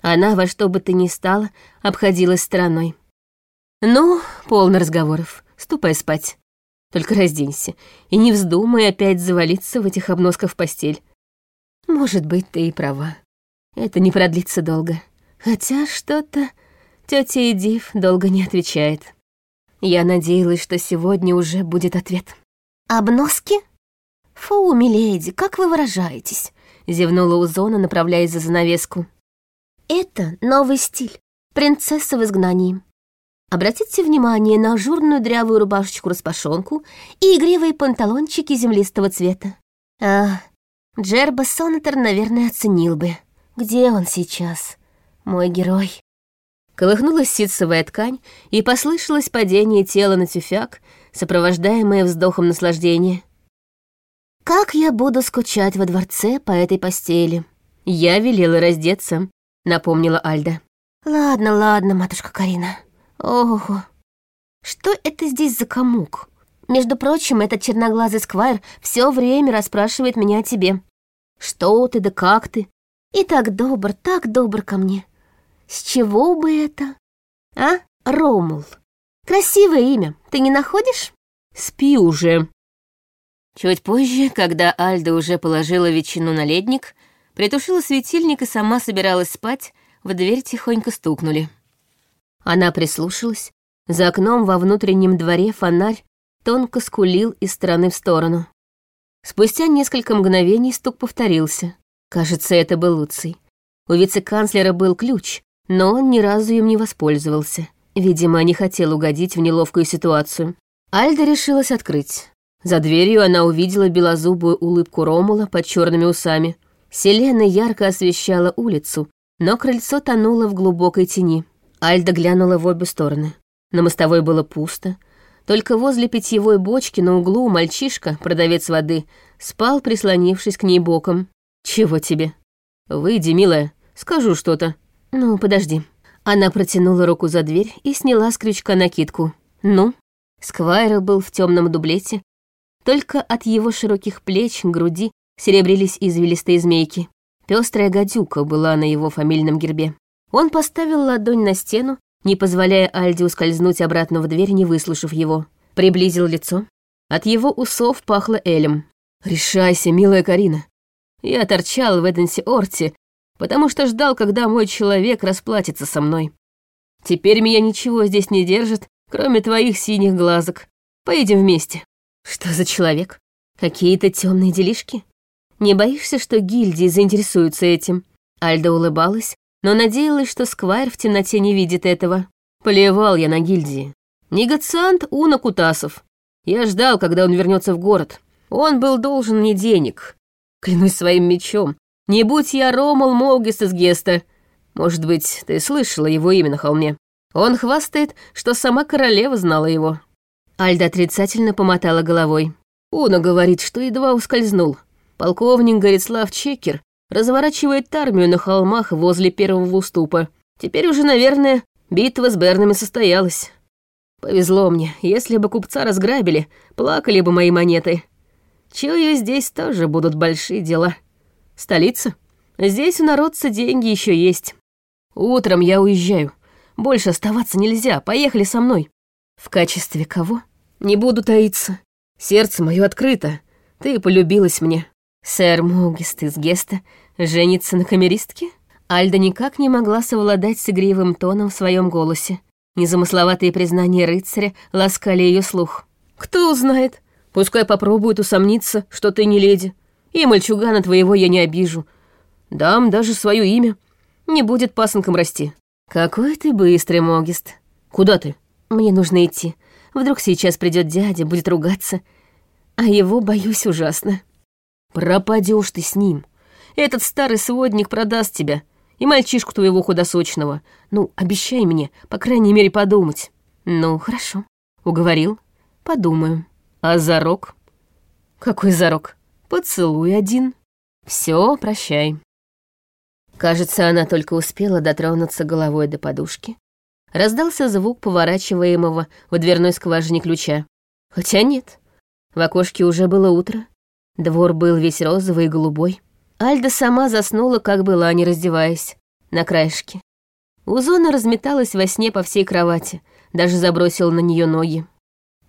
Она во что бы то ни стало обходилась стороной. «Ну, полно разговоров. Ступай спать. Только разденься и не вздумай опять завалиться в этих обносках в постель. Может быть, ты и права. Это не продлится долго. Хотя что-то тетя Эдив долго не отвечает. Я надеялась, что сегодня уже будет ответ. «Обноски? Фу, миледи, как вы выражаетесь?» Зевнула Узона, направляясь за занавеску. «Это новый стиль. Принцесса в изгнании. Обратите внимание на ажурную дрявую рубашечку-распашонку и игривые панталончики землистого цвета. А, Джерба Сонатор, наверное, оценил бы. Где он сейчас, мой герой? Колыхнулась ситцевая ткань, и послышалось падение тела на тюфяк, сопровождаемое вздохом наслаждения. «Как я буду скучать во дворце по этой постели?» «Я велела раздеться», — напомнила Альда. «Ладно, ладно, матушка Карина». Ого, что это здесь за комук? Между прочим, этот черноглазый сквайр все время расспрашивает меня о тебе. Что ты да как ты? И так добр, так добр ко мне. С чего бы это? А, Ромул? Красивое имя, ты не находишь? Спи уже. Чуть позже, когда Альда уже положила ветчину на ледник, Притушила светильник и сама собиралась спать, в дверь тихонько стукнули. Она прислушалась. За окном во внутреннем дворе фонарь тонко скулил из стороны в сторону. Спустя несколько мгновений стук повторился. Кажется, это был Луций. У вице-канцлера был ключ, но он ни разу им не воспользовался. Видимо, не хотел угодить в неловкую ситуацию. Альда решилась открыть. За дверью она увидела белозубую улыбку Ромула под черными усами. Селена ярко освещала улицу, но крыльцо тонуло в глубокой тени. Альда глянула в обе стороны. На мостовой было пусто. Только возле питьевой бочки на углу мальчишка, продавец воды, спал, прислонившись к ней боком. «Чего тебе?» «Выйди, милая, скажу что-то». «Ну, подожди». Она протянула руку за дверь и сняла с крючка накидку. «Ну?» Сквайр был в темном дублете. Только от его широких плеч, груди серебрились извилистые змейки. Пестрая гадюка была на его фамильном гербе. Он поставил ладонь на стену, не позволяя Альде ускользнуть обратно в дверь, не выслушав его. Приблизил лицо. От его усов пахло элем. «Решайся, милая Карина. Я торчал в Эденсе Орте, потому что ждал, когда мой человек расплатится со мной. Теперь меня ничего здесь не держит, кроме твоих синих глазок. Поедем вместе». «Что за человек? Какие-то темные делишки?» Не боишься, что гильдии заинтересуются этим?» Альда улыбалась, но надеялась, что Сквайр в темноте не видит этого. Плевал я на гильдии. Негациант Уна Кутасов. Я ждал, когда он вернется в город. Он был должен мне денег. Клянусь своим мечом. Не будь я Ромал Молгис из Геста. Может быть, ты слышала его имя на холме. Он хвастает, что сама королева знала его. Альда отрицательно помотала головой. Уна говорит, что едва ускользнул. Полковник Горислав Чекер разворачивает армию на холмах возле первого уступа. Теперь уже, наверное, битва с Бернами состоялась. Повезло мне, если бы купца разграбили, плакали бы мои монеты. Чую, здесь тоже будут большие дела. Столица? Здесь у народца деньги еще есть. Утром я уезжаю. Больше оставаться нельзя, поехали со мной. В качестве кого? Не буду таиться. Сердце мое открыто. Ты полюбилась мне. Сэр Мугист из Геста женится на камеристке? Альда никак не могла совладать с игривым тоном в своем голосе. Незамысловатые признания рыцаря ласкали ее слух. «Кто узнает? Пускай попробует усомниться, что ты не леди. И мальчугана твоего я не обижу. Дам даже свое имя. Не будет пасынком расти». «Какой ты быстрый, Могист. Куда ты?» «Мне нужно идти. Вдруг сейчас придет дядя, будет ругаться. А его боюсь ужасно». Пропадешь ты с ним. Этот старый сводник продаст тебя. И мальчишку твоего худосочного. Ну, обещай мне, по крайней мере, подумать. Ну, хорошо. Уговорил. Подумаю. А зарок? Какой зарок? Поцелуй один. Все, прощай. Кажется, она только успела дотронуться головой до подушки. Раздался звук поворачиваемого в дверной скважине ключа. Хотя нет. В окошке уже было утро, Двор был весь розовый и голубой. Альда сама заснула, как была, не раздеваясь, на краешке. Узона разметалась во сне по всей кровати, даже забросила на нее ноги.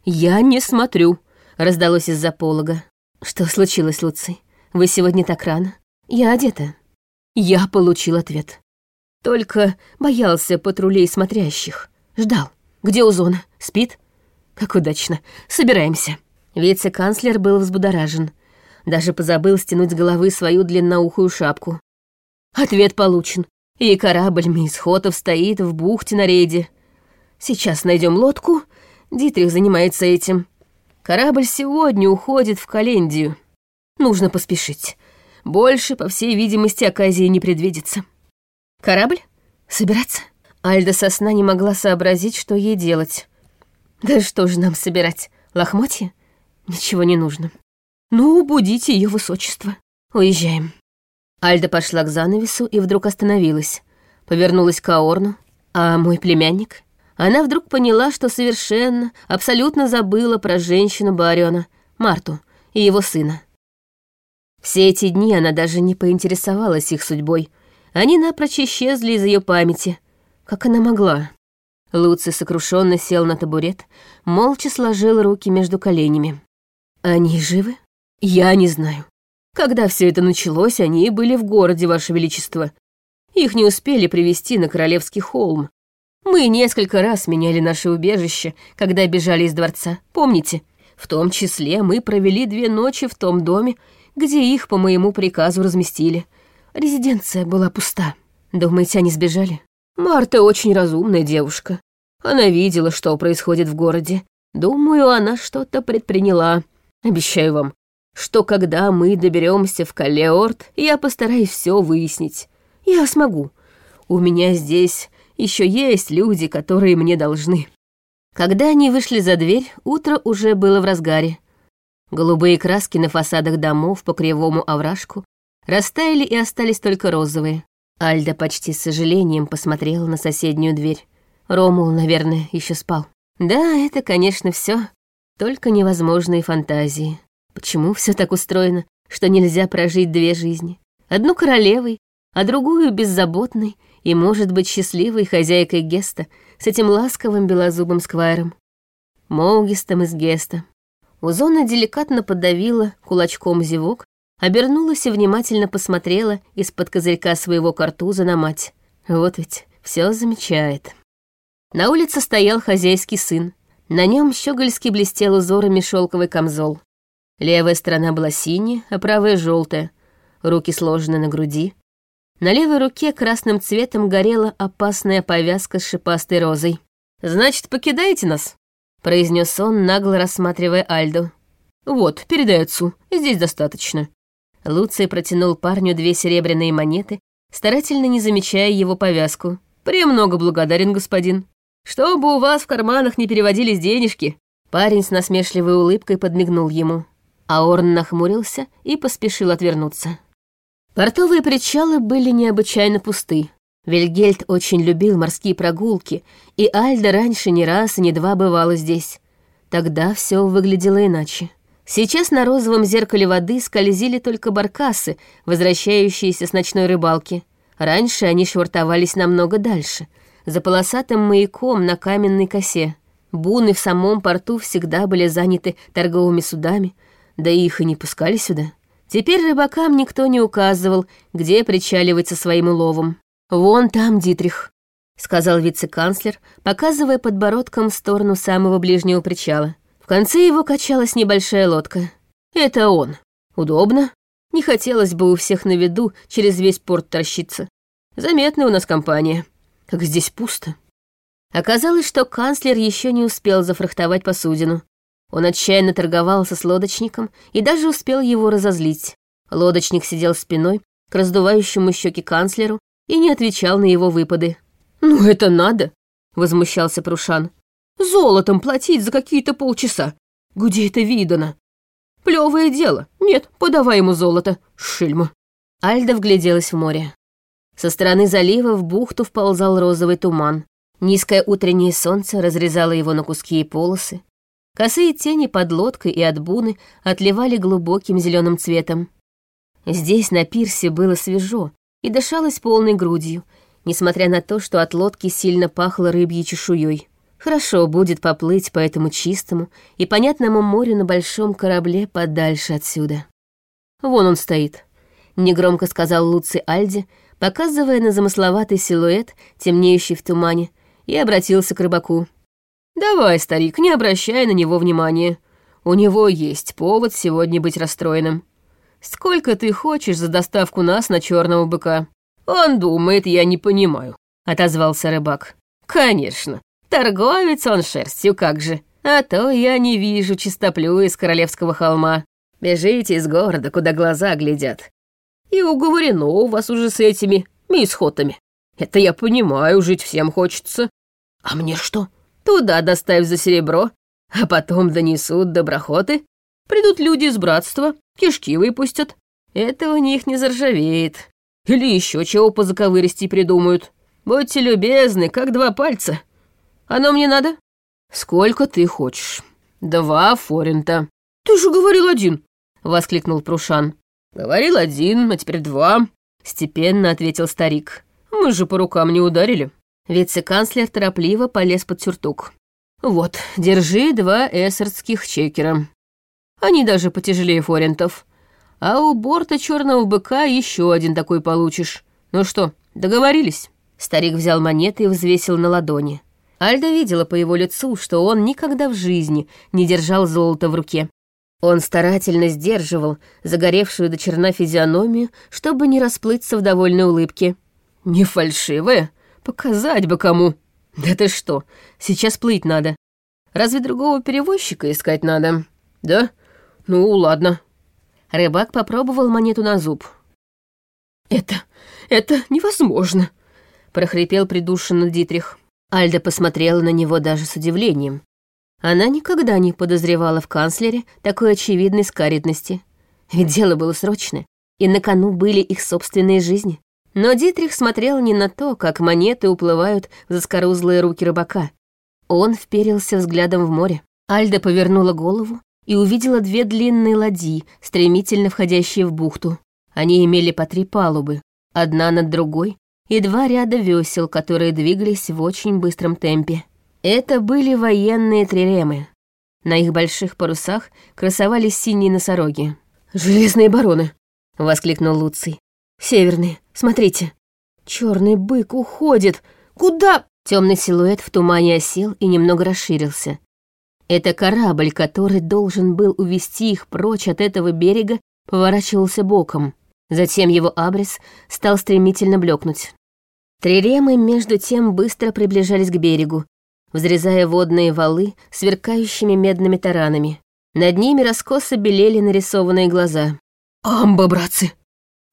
«Я не смотрю», — раздалось из-за полога. «Что случилось, Луций? Вы сегодня так рано? Я одета». Я получил ответ. Только боялся патрулей смотрящих. Ждал. Где Узона? Спит? Как удачно. Собираемся. Вице-канцлер был взбудоражен. Даже позабыл стянуть с головы свою длинноухую шапку. Ответ получен. И корабль мисс Хотов стоит в бухте на рейде. Сейчас найдем лодку. Дитрих занимается этим. Корабль сегодня уходит в Календию. Нужно поспешить. Больше, по всей видимости, оказии не предвидится. Корабль? Собираться? Альда сосна не могла сообразить, что ей делать. Да что же нам собирать? Лохмотья? Ничего не нужно. «Ну, будите ее высочество. Уезжаем». Альда пошла к занавесу и вдруг остановилась. Повернулась к Аорну. А мой племянник? Она вдруг поняла, что совершенно, абсолютно забыла про женщину Бариона, Марту и его сына. Все эти дни она даже не поинтересовалась их судьбой. Они напрочь исчезли из ее памяти. Как она могла? Луций сокрушенно сел на табурет, молча сложил руки между коленями. «Они живы?» «Я не знаю. Когда все это началось, они были в городе, Ваше Величество. Их не успели привести на Королевский холм. Мы несколько раз меняли наше убежище, когда бежали из дворца, помните? В том числе мы провели две ночи в том доме, где их по моему приказу разместили. Резиденция была пуста. Думаете, они сбежали? Марта очень разумная девушка. Она видела, что происходит в городе. Думаю, она что-то предприняла. Обещаю вам, что когда мы доберемся в Калеорт, я постараюсь все выяснить. Я смогу. У меня здесь еще есть люди, которые мне должны. Когда они вышли за дверь, утро уже было в разгаре. Голубые краски на фасадах домов по кривому овражку растаяли и остались только розовые. Альда почти с сожалением посмотрела на соседнюю дверь. Ромул, наверное, еще спал. Да, это, конечно, все, только невозможные фантазии. Почему все так устроено, что нельзя прожить две жизни? Одну королевой, а другую беззаботной и, может быть, счастливой хозяйкой Геста с этим ласковым белозубым сквайром. Моугистом из Геста. Узона деликатно подавила кулачком зевок, обернулась и внимательно посмотрела из-под козырька своего картуза на мать. Вот ведь все замечает. На улице стоял хозяйский сын. На нем щегольски блестел узорами шелковый камзол. Левая сторона была синяя, а правая — желтая. Руки сложены на груди. На левой руке красным цветом горела опасная повязка с шипастой розой. «Значит, покидаете нас?» — произнес он, нагло рассматривая Альду. «Вот, передай отцу, здесь достаточно». Луций протянул парню две серебряные монеты, старательно не замечая его повязку. «Премного благодарен, господин. Чтобы у вас в карманах не переводились денежки». Парень с насмешливой улыбкой подмигнул ему. А Орн нахмурился и поспешил отвернуться. Портовые причалы были необычайно пусты. Вильгельд очень любил морские прогулки, и Альда раньше ни раз и ни два бывала здесь. Тогда все выглядело иначе. Сейчас на розовом зеркале воды скользили только баркасы, возвращающиеся с ночной рыбалки. Раньше они швартовались намного дальше, за полосатым маяком на каменной косе. Буны в самом порту всегда были заняты торговыми судами, да их и не пускали сюда. Теперь рыбакам никто не указывал, где причаливать со своим уловом. «Вон там Дитрих», — сказал вице-канцлер, показывая подбородком в сторону самого ближнего причала конце его качалась небольшая лодка. Это он. Удобно. Не хотелось бы у всех на виду через весь порт тащиться. Заметная у нас компания. Как здесь пусто. Оказалось, что канцлер еще не успел зафрахтовать посудину. Он отчаянно торговался с лодочником и даже успел его разозлить. Лодочник сидел спиной к раздувающему щеки канцлеру и не отвечал на его выпады. «Ну это надо!» — возмущался Прушан. Золотом платить за какие-то полчаса. Где это видано? Плевое дело. Нет, подавай ему золото, шельма. Альда вгляделась в море. Со стороны залива в бухту вползал розовый туман. Низкое утреннее солнце разрезало его на куски и полосы. Косые тени под лодкой и от буны отливали глубоким зеленым цветом. Здесь, на пирсе, было свежо и дышалось полной грудью, несмотря на то, что от лодки сильно пахло рыбьей чешуей. Хорошо будет поплыть по этому чистому и понятному морю на большом корабле подальше отсюда. Вон он стоит, негромко сказал Луци Альди, показывая на замысловатый силуэт, темнеющий в тумане, и обратился к рыбаку. «Давай, старик, не обращай на него внимания. У него есть повод сегодня быть расстроенным. Сколько ты хочешь за доставку нас на черного быка?» «Он думает, я не понимаю», — отозвался рыбак. «Конечно. Торговец он шерстью, как же. А то я не вижу чистоплю из Королевского холма. Бежите из города, куда глаза глядят. И уговорено у вас уже с этими мисхотами. Это я понимаю, жить всем хочется. А мне что? Туда доставь за серебро, а потом донесут доброхоты. Придут люди из братства, кишки выпустят. Это у них не заржавеет. Или еще чего по заковырости придумают. Будьте любезны, как два пальца. Оно мне надо? Сколько ты хочешь? Два форинта. Ты же говорил один, воскликнул Прушан. Говорил один, а теперь два, степенно ответил старик. Мы же по рукам не ударили. Вице-канцлер торопливо полез под сюртук. Вот, держи два эссердских чекера. Они даже потяжелее форинтов. а у борта черного быка еще один такой получишь. Ну что, договорились?» Старик взял монеты и взвесил на ладони. Альда видела по его лицу, что он никогда в жизни не держал золото в руке. Он старательно сдерживал загоревшую до черна физиономию, чтобы не расплыться в довольной улыбке. «Не фальшивая? Показать бы кому!» «Да ты что, сейчас плыть надо. Разве другого перевозчика искать надо?» «Да? Ну, ладно». Рыбак попробовал монету на зуб. «Это... это невозможно!» — прохрипел придушенно Дитрих. Альда посмотрела на него даже с удивлением. Она никогда не подозревала в канцлере такой очевидной скаридности. Ведь дело было срочное, и на кону были их собственные жизни. Но Дитрих смотрел не на то, как монеты уплывают в заскорузлые руки рыбака. Он вперился взглядом в море. Альда повернула голову и увидела две длинные ладьи, стремительно входящие в бухту. Они имели по три палубы, одна над другой, и два ряда весел, которые двигались в очень быстром темпе. Это были военные триремы. На их больших парусах красовались синие носороги. «Железные бароны!» — воскликнул Луций. «Северные, смотрите! Черный бык уходит! Куда?» Темный силуэт в тумане осел и немного расширился. Это корабль, который должен был увести их прочь от этого берега, поворачивался боком. Затем его абрис стал стремительно блекнуть. Триремы между тем быстро приближались к берегу, взрезая водные валы сверкающими медными таранами. Над ними раскосо белели нарисованные глаза. «Амба, братцы!»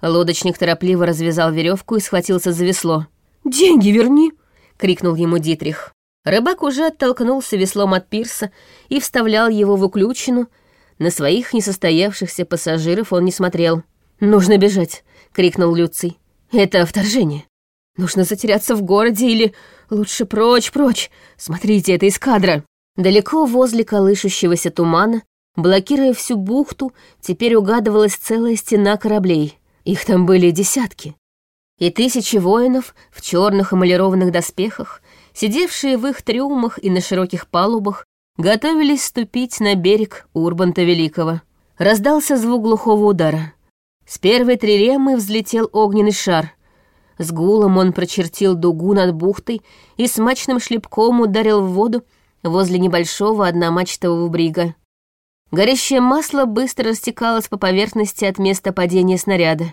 Лодочник торопливо развязал веревку и схватился за весло. «Деньги верни!» — крикнул ему Дитрих. Рыбак уже оттолкнулся веслом от пирса и вставлял его в уключину. На своих несостоявшихся пассажиров он не смотрел. «Нужно бежать!» — крикнул Люций. «Это вторжение!» Нужно затеряться в городе или лучше прочь, прочь. Смотрите, это эскадра. Далеко возле колышущегося тумана, блокируя всю бухту, теперь угадывалась целая стена кораблей. Их там были десятки. И тысячи воинов в черных эмалированных доспехах, сидевшие в их трюмах и на широких палубах, готовились ступить на берег Урбанта Великого. Раздался звук глухого удара. С первой триремы взлетел огненный шар, с гулом он прочертил дугу над бухтой и смачным шлепком ударил в воду возле небольшого одномачтового брига. Горящее масло быстро растекалось по поверхности от места падения снаряда.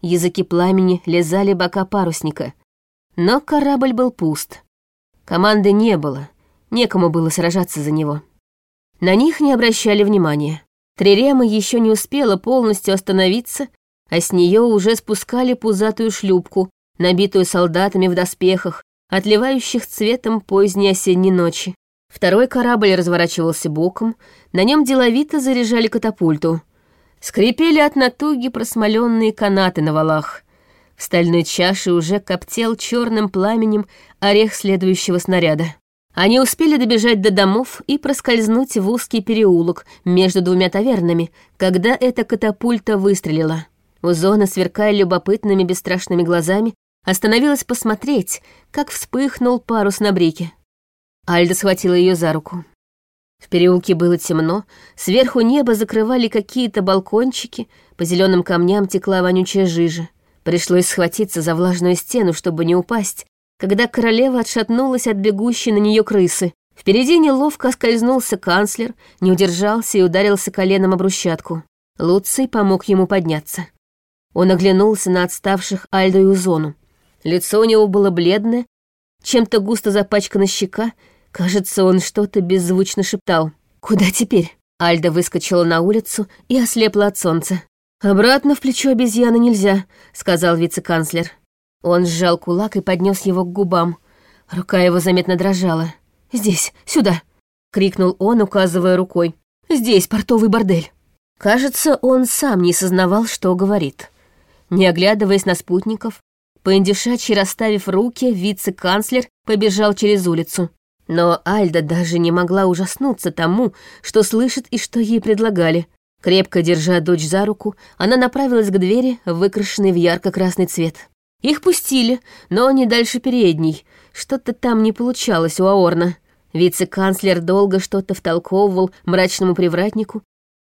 Языки пламени лизали бока парусника. Но корабль был пуст. Команды не было, некому было сражаться за него. На них не обращали внимания. Трирема еще не успела полностью остановиться а с нее уже спускали пузатую шлюпку, набитую солдатами в доспехах, отливающих цветом поздней осенней ночи. Второй корабль разворачивался боком, на нем деловито заряжали катапульту. Скрипели от натуги просмоленные канаты на валах. В стальной чаше уже коптел черным пламенем орех следующего снаряда. Они успели добежать до домов и проскользнуть в узкий переулок между двумя тавернами, когда эта катапульта выстрелила. Узона, сверкая любопытными бесстрашными глазами, остановилась посмотреть, как вспыхнул парус на брике. Альда схватила ее за руку. В переулке было темно, сверху небо закрывали какие-то балкончики, по зеленым камням текла вонючая жижа. Пришлось схватиться за влажную стену, чтобы не упасть, когда королева отшатнулась от бегущей на нее крысы. Впереди неловко скользнулся канцлер, не удержался и ударился коленом об брусчатку. Луций помог ему подняться. Он оглянулся на отставших Альду и Узону. Лицо у него было бледное, чем-то густо запачкана щека. Кажется, он что-то беззвучно шептал. «Куда теперь?» Альда выскочила на улицу и ослепла от солнца. «Обратно в плечо обезьяны нельзя», — сказал вице-канцлер. Он сжал кулак и поднес его к губам. Рука его заметно дрожала. «Здесь, сюда!» — крикнул он, указывая рукой. «Здесь портовый бордель». Кажется, он сам не сознавал, что говорит. Не оглядываясь на спутников, по индюшачьи расставив руки, вице-канцлер побежал через улицу. Но Альда даже не могла ужаснуться тому, что слышит и что ей предлагали. Крепко держа дочь за руку, она направилась к двери, выкрашенной в ярко-красный цвет. Их пустили, но не дальше передней. Что-то там не получалось у Аорна. Вице-канцлер долго что-то втолковывал мрачному привратнику,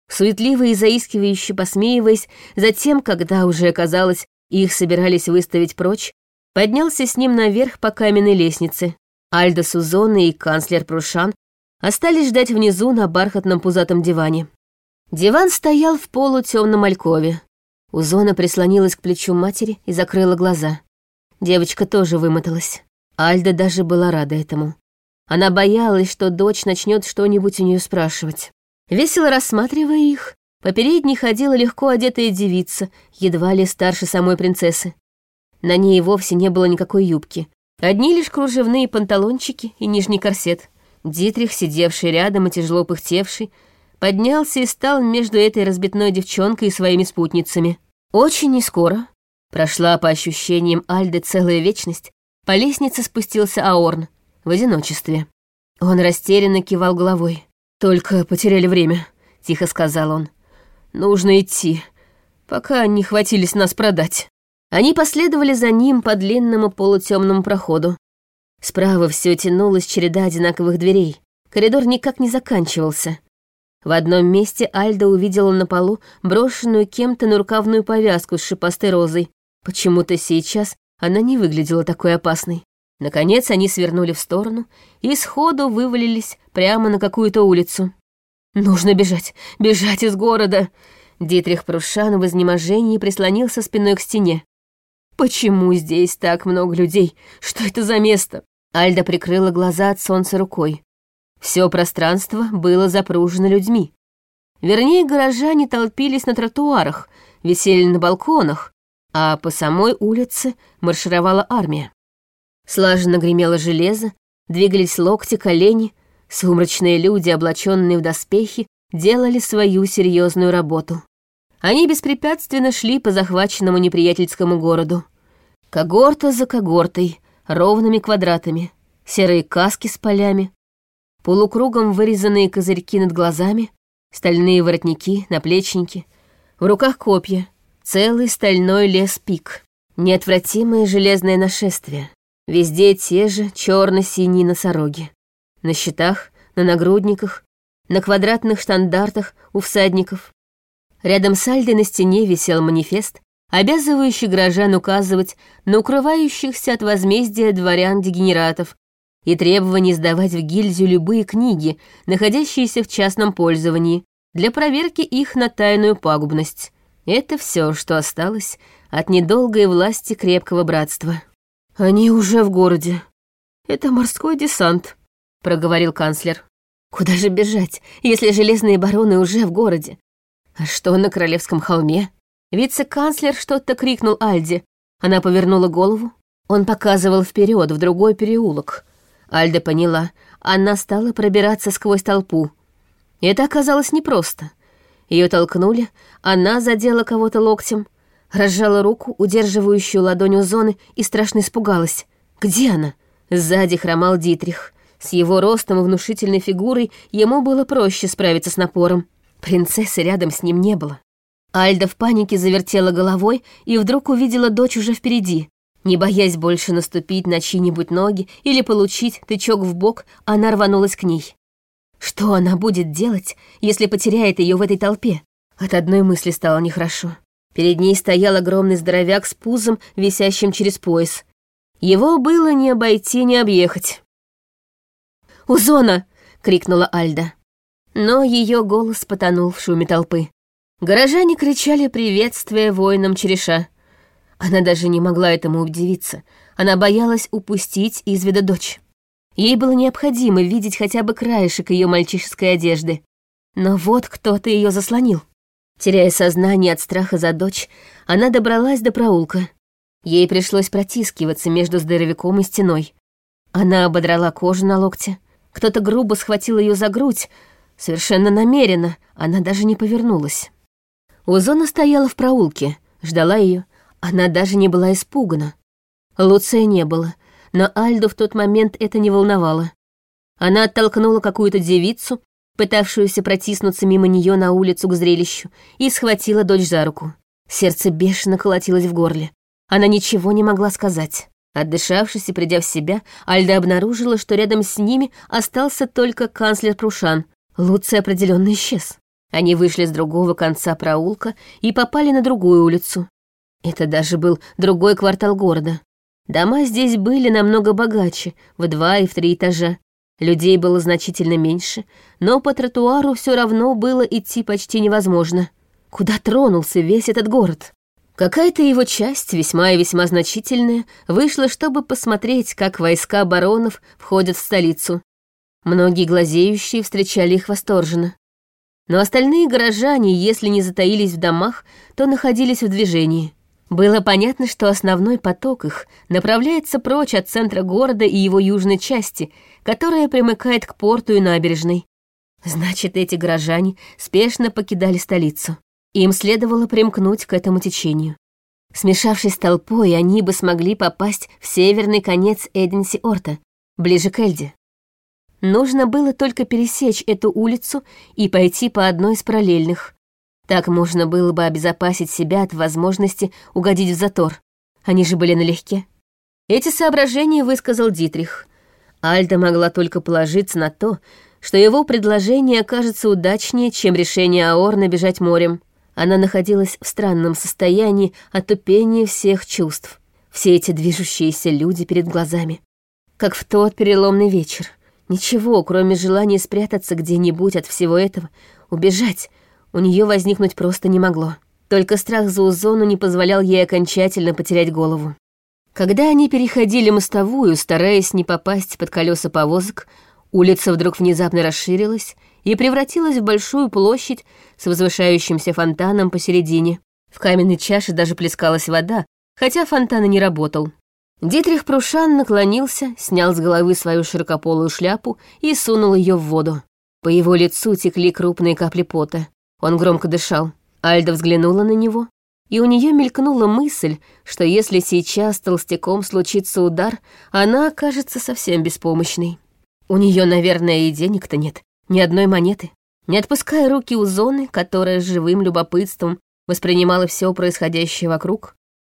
суетливо и заискивающе посмеиваясь, затем, когда уже оказалось, их собирались выставить прочь, поднялся с ним наверх по каменной лестнице. Альда Сузона и канцлер Прушан остались ждать внизу на бархатном пузатом диване. Диван стоял в полутемном алькове. Узона прислонилась к плечу матери и закрыла глаза. Девочка тоже вымоталась. Альда даже была рада этому. Она боялась, что дочь начнет что-нибудь у нее спрашивать. Весело рассматривая их, по передней ходила легко одетая девица, едва ли старше самой принцессы. На ней вовсе не было никакой юбки. Одни лишь кружевные панталончики и нижний корсет. Дитрих, сидевший рядом и тяжело пыхтевший, поднялся и стал между этой разбитной девчонкой и своими спутницами. Очень нескоро, прошла по ощущениям Альды целая вечность, по лестнице спустился Аорн в одиночестве. Он растерянно кивал головой. «Только потеряли время», — тихо сказал он. «Нужно идти, пока не хватились нас продать». Они последовали за ним по длинному полутемному проходу. Справа все тянулась череда одинаковых дверей. Коридор никак не заканчивался. В одном месте Альда увидела на полу брошенную кем-то нарукавную повязку с шипастой розой. Почему-то сейчас она не выглядела такой опасной. Наконец они свернули в сторону и сходу вывалились прямо на какую-то улицу. «Нужно бежать, бежать из города!» Дитрих Прушан в изнеможении прислонился спиной к стене. «Почему здесь так много людей? Что это за место?» Альда прикрыла глаза от солнца рукой. Все пространство было запружено людьми. Вернее, горожане толпились на тротуарах, висели на балконах, а по самой улице маршировала армия. Слаженно гремело железо, двигались локти, колени, сумрачные люди, облаченные в доспехи, делали свою серьезную работу. Они беспрепятственно шли по захваченному неприятельскому городу. Когорта за когортой, ровными квадратами, серые каски с полями, полукругом вырезанные козырьки над глазами, стальные воротники, наплечники, в руках копья, целый стальной лес пик, неотвратимое железное нашествие. Везде те же черно-синие носороги. На щитах, на нагрудниках, на квадратных штандартах у всадников, Рядом с Альдой на стене висел манифест, обязывающий горожан указывать на укрывающихся от возмездия дворян-дегенератов и требование сдавать в гильдию любые книги, находящиеся в частном пользовании, для проверки их на тайную пагубность. Это все, что осталось от недолгой власти крепкого братства. «Они уже в городе. Это морской десант», — проговорил канцлер. «Куда же бежать, если железные бароны уже в городе? «А что на Королевском холме?» Вице-канцлер что-то крикнул Альде. Она повернула голову. Он показывал вперед в другой переулок. Альда поняла. Она стала пробираться сквозь толпу. Это оказалось непросто. Ее толкнули, она задела кого-то локтем, разжала руку, удерживающую ладонь у зоны, и страшно испугалась. Где она? Сзади хромал Дитрих. С его ростом и внушительной фигурой ему было проще справиться с напором. Принцессы рядом с ним не было. Альда в панике завертела головой и вдруг увидела дочь уже впереди. Не боясь больше наступить на чьи-нибудь ноги или получить тычок в бок, она рванулась к ней. Что она будет делать, если потеряет ее в этой толпе? От одной мысли стало нехорошо. Перед ней стоял огромный здоровяк с пузом, висящим через пояс. Его было не обойти, не объехать. «Узона!» — крикнула Альда но ее голос потонул в шуме толпы. Горожане кричали приветствие воинам череша. Она даже не могла этому удивиться. Она боялась упустить из вида дочь. Ей было необходимо видеть хотя бы краешек ее мальчишеской одежды. Но вот кто-то ее заслонил. Теряя сознание от страха за дочь, она добралась до проулка. Ей пришлось протискиваться между здоровяком и стеной. Она ободрала кожу на локте. Кто-то грубо схватил ее за грудь, Совершенно намеренно, она даже не повернулась. Узона стояла в проулке, ждала ее. Она даже не была испугана. Луция не было, но Альду в тот момент это не волновало. Она оттолкнула какую-то девицу, пытавшуюся протиснуться мимо нее на улицу к зрелищу, и схватила дочь за руку. Сердце бешено колотилось в горле. Она ничего не могла сказать. Отдышавшись и придя в себя, Альда обнаружила, что рядом с ними остался только канцлер Прушан, Луций определенно исчез. Они вышли с другого конца проулка и попали на другую улицу. Это даже был другой квартал города. Дома здесь были намного богаче, в два и в три этажа. Людей было значительно меньше, но по тротуару все равно было идти почти невозможно. Куда тронулся весь этот город? Какая-то его часть, весьма и весьма значительная, вышла, чтобы посмотреть, как войска баронов входят в столицу. Многие глазеющие встречали их восторженно. Но остальные горожане, если не затаились в домах, то находились в движении. Было понятно, что основной поток их направляется прочь от центра города и его южной части, которая примыкает к порту и набережной. Значит, эти горожане спешно покидали столицу. Им следовало примкнуть к этому течению. Смешавшись с толпой, они бы смогли попасть в северный конец Эдинси-Орта, ближе к Эльде. Нужно было только пересечь эту улицу и пойти по одной из параллельных. Так можно было бы обезопасить себя от возможности угодить в затор. Они же были налегке. Эти соображения высказал Дитрих. Альда могла только положиться на то, что его предложение окажется удачнее, чем решение Аорна бежать морем. Она находилась в странном состоянии отупения всех чувств. Все эти движущиеся люди перед глазами. Как в тот переломный вечер. Ничего, кроме желания спрятаться где-нибудь от всего этого, убежать, у нее возникнуть просто не могло. Только страх за Узону не позволял ей окончательно потерять голову. Когда они переходили мостовую, стараясь не попасть под колеса повозок, улица вдруг внезапно расширилась и превратилась в большую площадь с возвышающимся фонтаном посередине. В каменной чаше даже плескалась вода, хотя фонтан и не работал. Дитрих Прушан наклонился, снял с головы свою широкополую шляпу и сунул ее в воду. По его лицу текли крупные капли пота. Он громко дышал. Альда взглянула на него, и у нее мелькнула мысль, что если сейчас толстяком случится удар, она окажется совсем беспомощной. У нее, наверное, и денег-то нет, ни одной монеты. Не отпуская руки у зоны, которая живым любопытством воспринимала все происходящее вокруг,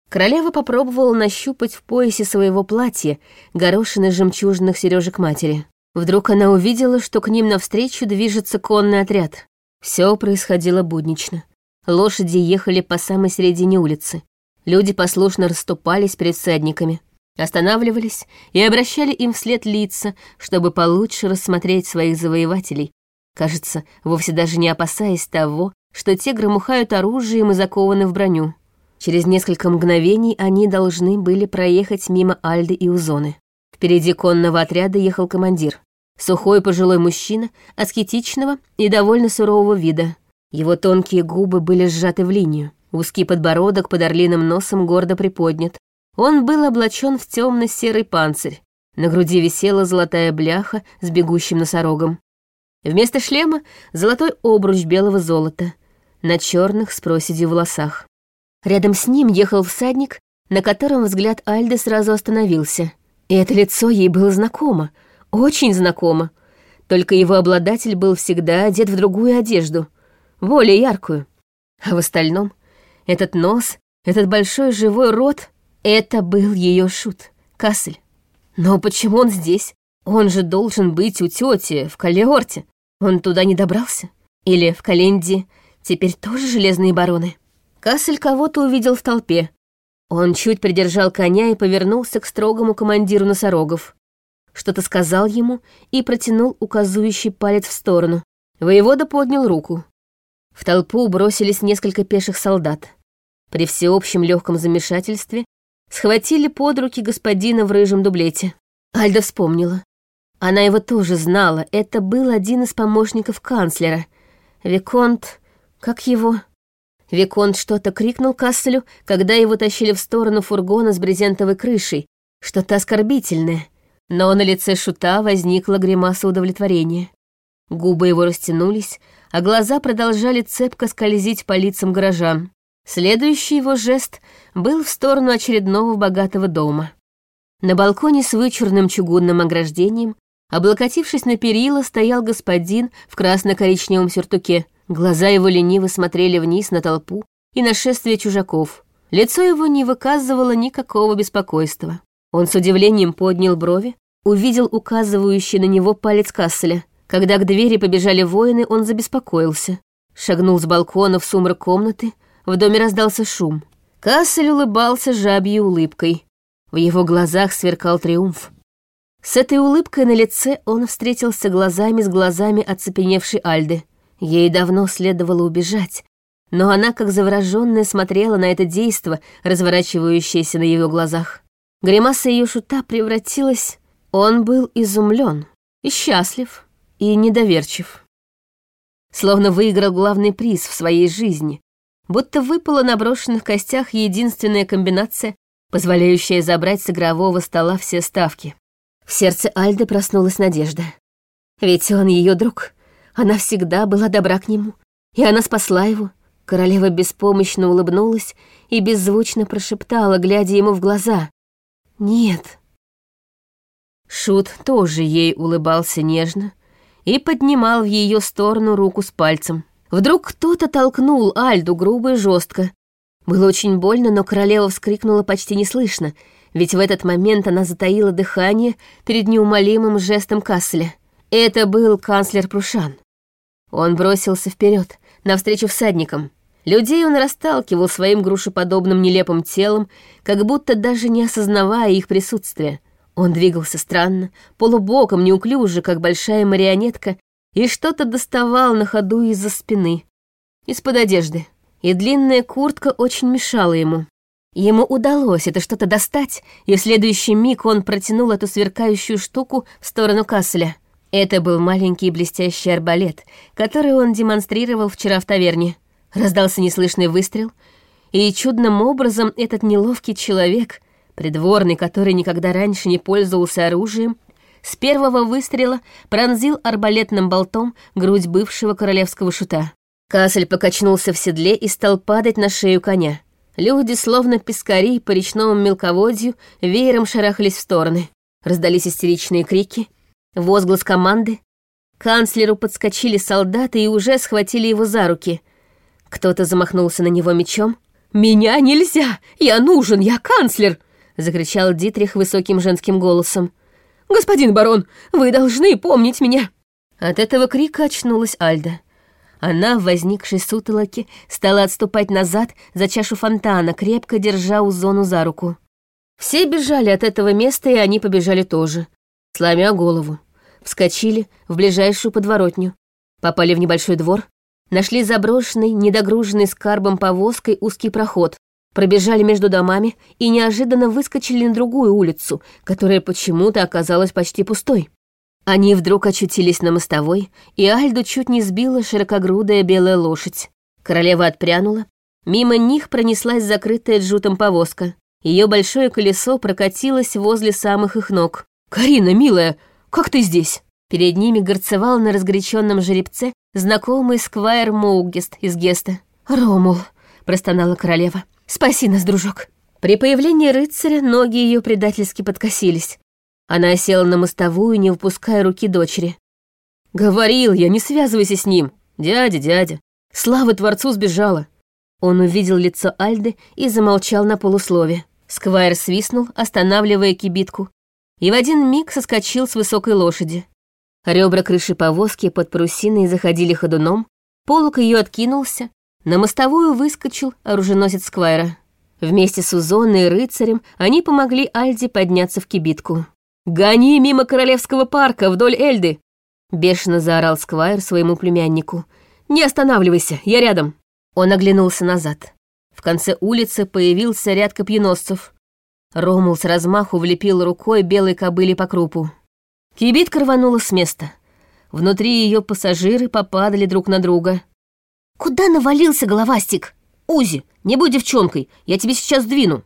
Королева попробовала нащупать в поясе своего платья горошины жемчужных сережек матери. Вдруг она увидела, что к ним навстречу движется конный отряд. Все происходило буднично. Лошади ехали по самой середине улицы. Люди послушно расступались перед всадниками, останавливались и обращали им вслед лица, чтобы получше рассмотреть своих завоевателей. Кажется, вовсе даже не опасаясь того, что те громыхают оружием и закованы в броню. Через несколько мгновений они должны были проехать мимо Альды и Узоны. Впереди конного отряда ехал командир. Сухой пожилой мужчина, аскетичного и довольно сурового вида. Его тонкие губы были сжаты в линию. Узкий подбородок под орлиным носом гордо приподнят. Он был облачен в темно-серый панцирь. На груди висела золотая бляха с бегущим носорогом. Вместо шлема — золотой обруч белого золота. На черных с проседью волосах. Рядом с ним ехал всадник, на котором взгляд Альды сразу остановился. И это лицо ей было знакомо, очень знакомо. Только его обладатель был всегда одет в другую одежду, более яркую. А в остальном этот нос, этот большой живой рот — это был ее шут, Кассель. Но почему он здесь? Он же должен быть у тети в Калеорте. Он туда не добрался? Или в Календи теперь тоже железные бароны? Кассель кого-то увидел в толпе. Он чуть придержал коня и повернулся к строгому командиру носорогов. Что-то сказал ему и протянул указывающий палец в сторону. Воевода поднял руку. В толпу бросились несколько пеших солдат. При всеобщем легком замешательстве схватили под руки господина в рыжем дублете. Альда вспомнила. Она его тоже знала. Это был один из помощников канцлера. Виконт... Как его? Виконт что-то крикнул Касселю, когда его тащили в сторону фургона с брезентовой крышей, что-то оскорбительное. Но на лице шута возникла гримаса удовлетворения. Губы его растянулись, а глаза продолжали цепко скользить по лицам горожан. Следующий его жест был в сторону очередного богатого дома. На балконе с вычурным чугунным ограждением, облокотившись на перила, стоял господин в красно-коричневом сюртуке — Глаза его лениво смотрели вниз на толпу и на шествие чужаков. Лицо его не выказывало никакого беспокойства. Он с удивлением поднял брови, увидел указывающий на него палец Касселя. Когда к двери побежали воины, он забеспокоился. шагнул с балкона в сумрак комнаты, в доме раздался шум. Кассель улыбался жабьей улыбкой. В его глазах сверкал триумф. С этой улыбкой на лице он встретился глазами с глазами оцепеневшей Альды. Ей давно следовало убежать, но она, как завороженная, смотрела на это действо, разворачивающееся на ее глазах. Гримаса ее шута превратилась... Он был изумлен и счастлив, и недоверчив. Словно выиграл главный приз в своей жизни, будто выпала на брошенных костях единственная комбинация, позволяющая забрать с игрового стола все ставки. В сердце Альды проснулась надежда. Ведь он ее друг. Она всегда была добра к нему, и она спасла его. Королева беспомощно улыбнулась и беззвучно прошептала, глядя ему в глаза. «Нет». Шут тоже ей улыбался нежно и поднимал в ее сторону руку с пальцем. Вдруг кто-то толкнул Альду грубо и жестко. Было очень больно, но королева вскрикнула почти неслышно, ведь в этот момент она затаила дыхание перед неумолимым жестом Касселя. Это был канцлер Прушан. Он бросился вперед, навстречу всадникам. Людей он расталкивал своим грушеподобным нелепым телом, как будто даже не осознавая их присутствия. Он двигался странно, полубоком, неуклюже, как большая марионетка, и что-то доставал на ходу из-за спины, из-под одежды. И длинная куртка очень мешала ему. Ему удалось это что-то достать, и в следующий миг он протянул эту сверкающую штуку в сторону Касселя. Это был маленький блестящий арбалет, который он демонстрировал вчера в таверне. Раздался неслышный выстрел, и чудным образом этот неловкий человек, придворный, который никогда раньше не пользовался оружием, с первого выстрела пронзил арбалетным болтом грудь бывшего королевского шута. Кассель покачнулся в седле и стал падать на шею коня. Люди, словно пескари по речному мелководью, веером шарахались в стороны. Раздались истеричные крики — Возглас команды. Канцлеру подскочили солдаты и уже схватили его за руки. Кто-то замахнулся на него мечом. «Меня нельзя! Я нужен! Я канцлер!» — закричал Дитрих высоким женским голосом. «Господин барон, вы должны помнить меня!» От этого крика очнулась Альда. Она в возникшей сутолоке стала отступать назад за чашу фонтана, крепко держа Узону за руку. Все бежали от этого места, и они побежали тоже сломя голову. Вскочили в ближайшую подворотню, попали в небольшой двор, нашли заброшенный, недогруженный скарбом повозкой узкий проход, пробежали между домами и неожиданно выскочили на другую улицу, которая почему-то оказалась почти пустой. Они вдруг очутились на мостовой, и Альду чуть не сбила широкогрудая белая лошадь. Королева отпрянула. Мимо них пронеслась закрытая джутом повозка. Ее большое колесо прокатилось возле самых их ног. «Карина, милая, как ты здесь?» Перед ними горцевал на разгоряченном жеребце знакомый сквайр Моугест из Геста. «Ромул», — простонала королева, — «спаси нас, дружок». При появлении рыцаря ноги ее предательски подкосились. Она села на мостовую, не выпуская руки дочери. «Говорил я, не связывайся с ним. Дядя, дядя. Слава Творцу сбежала». Он увидел лицо Альды и замолчал на полуслове. Сквайр свистнул, останавливая кибитку, и в один миг соскочил с высокой лошади. Ребра крыши повозки под парусиной заходили ходуном, полок ее откинулся, на мостовую выскочил оруженосец Сквайра. Вместе с Узоной и рыцарем они помогли Альде подняться в кибитку. «Гони мимо Королевского парка вдоль Эльды!» Бешено заорал Сквайр своему племяннику. «Не останавливайся, я рядом!» Он оглянулся назад. В конце улицы появился ряд копьеносцев. Ромул с размаху влепил рукой белой кобыли по крупу. Кибитка рванула с места. Внутри ее пассажиры попадали друг на друга. «Куда навалился головастик?» «Узи, не будь девчонкой, я тебе сейчас двину!»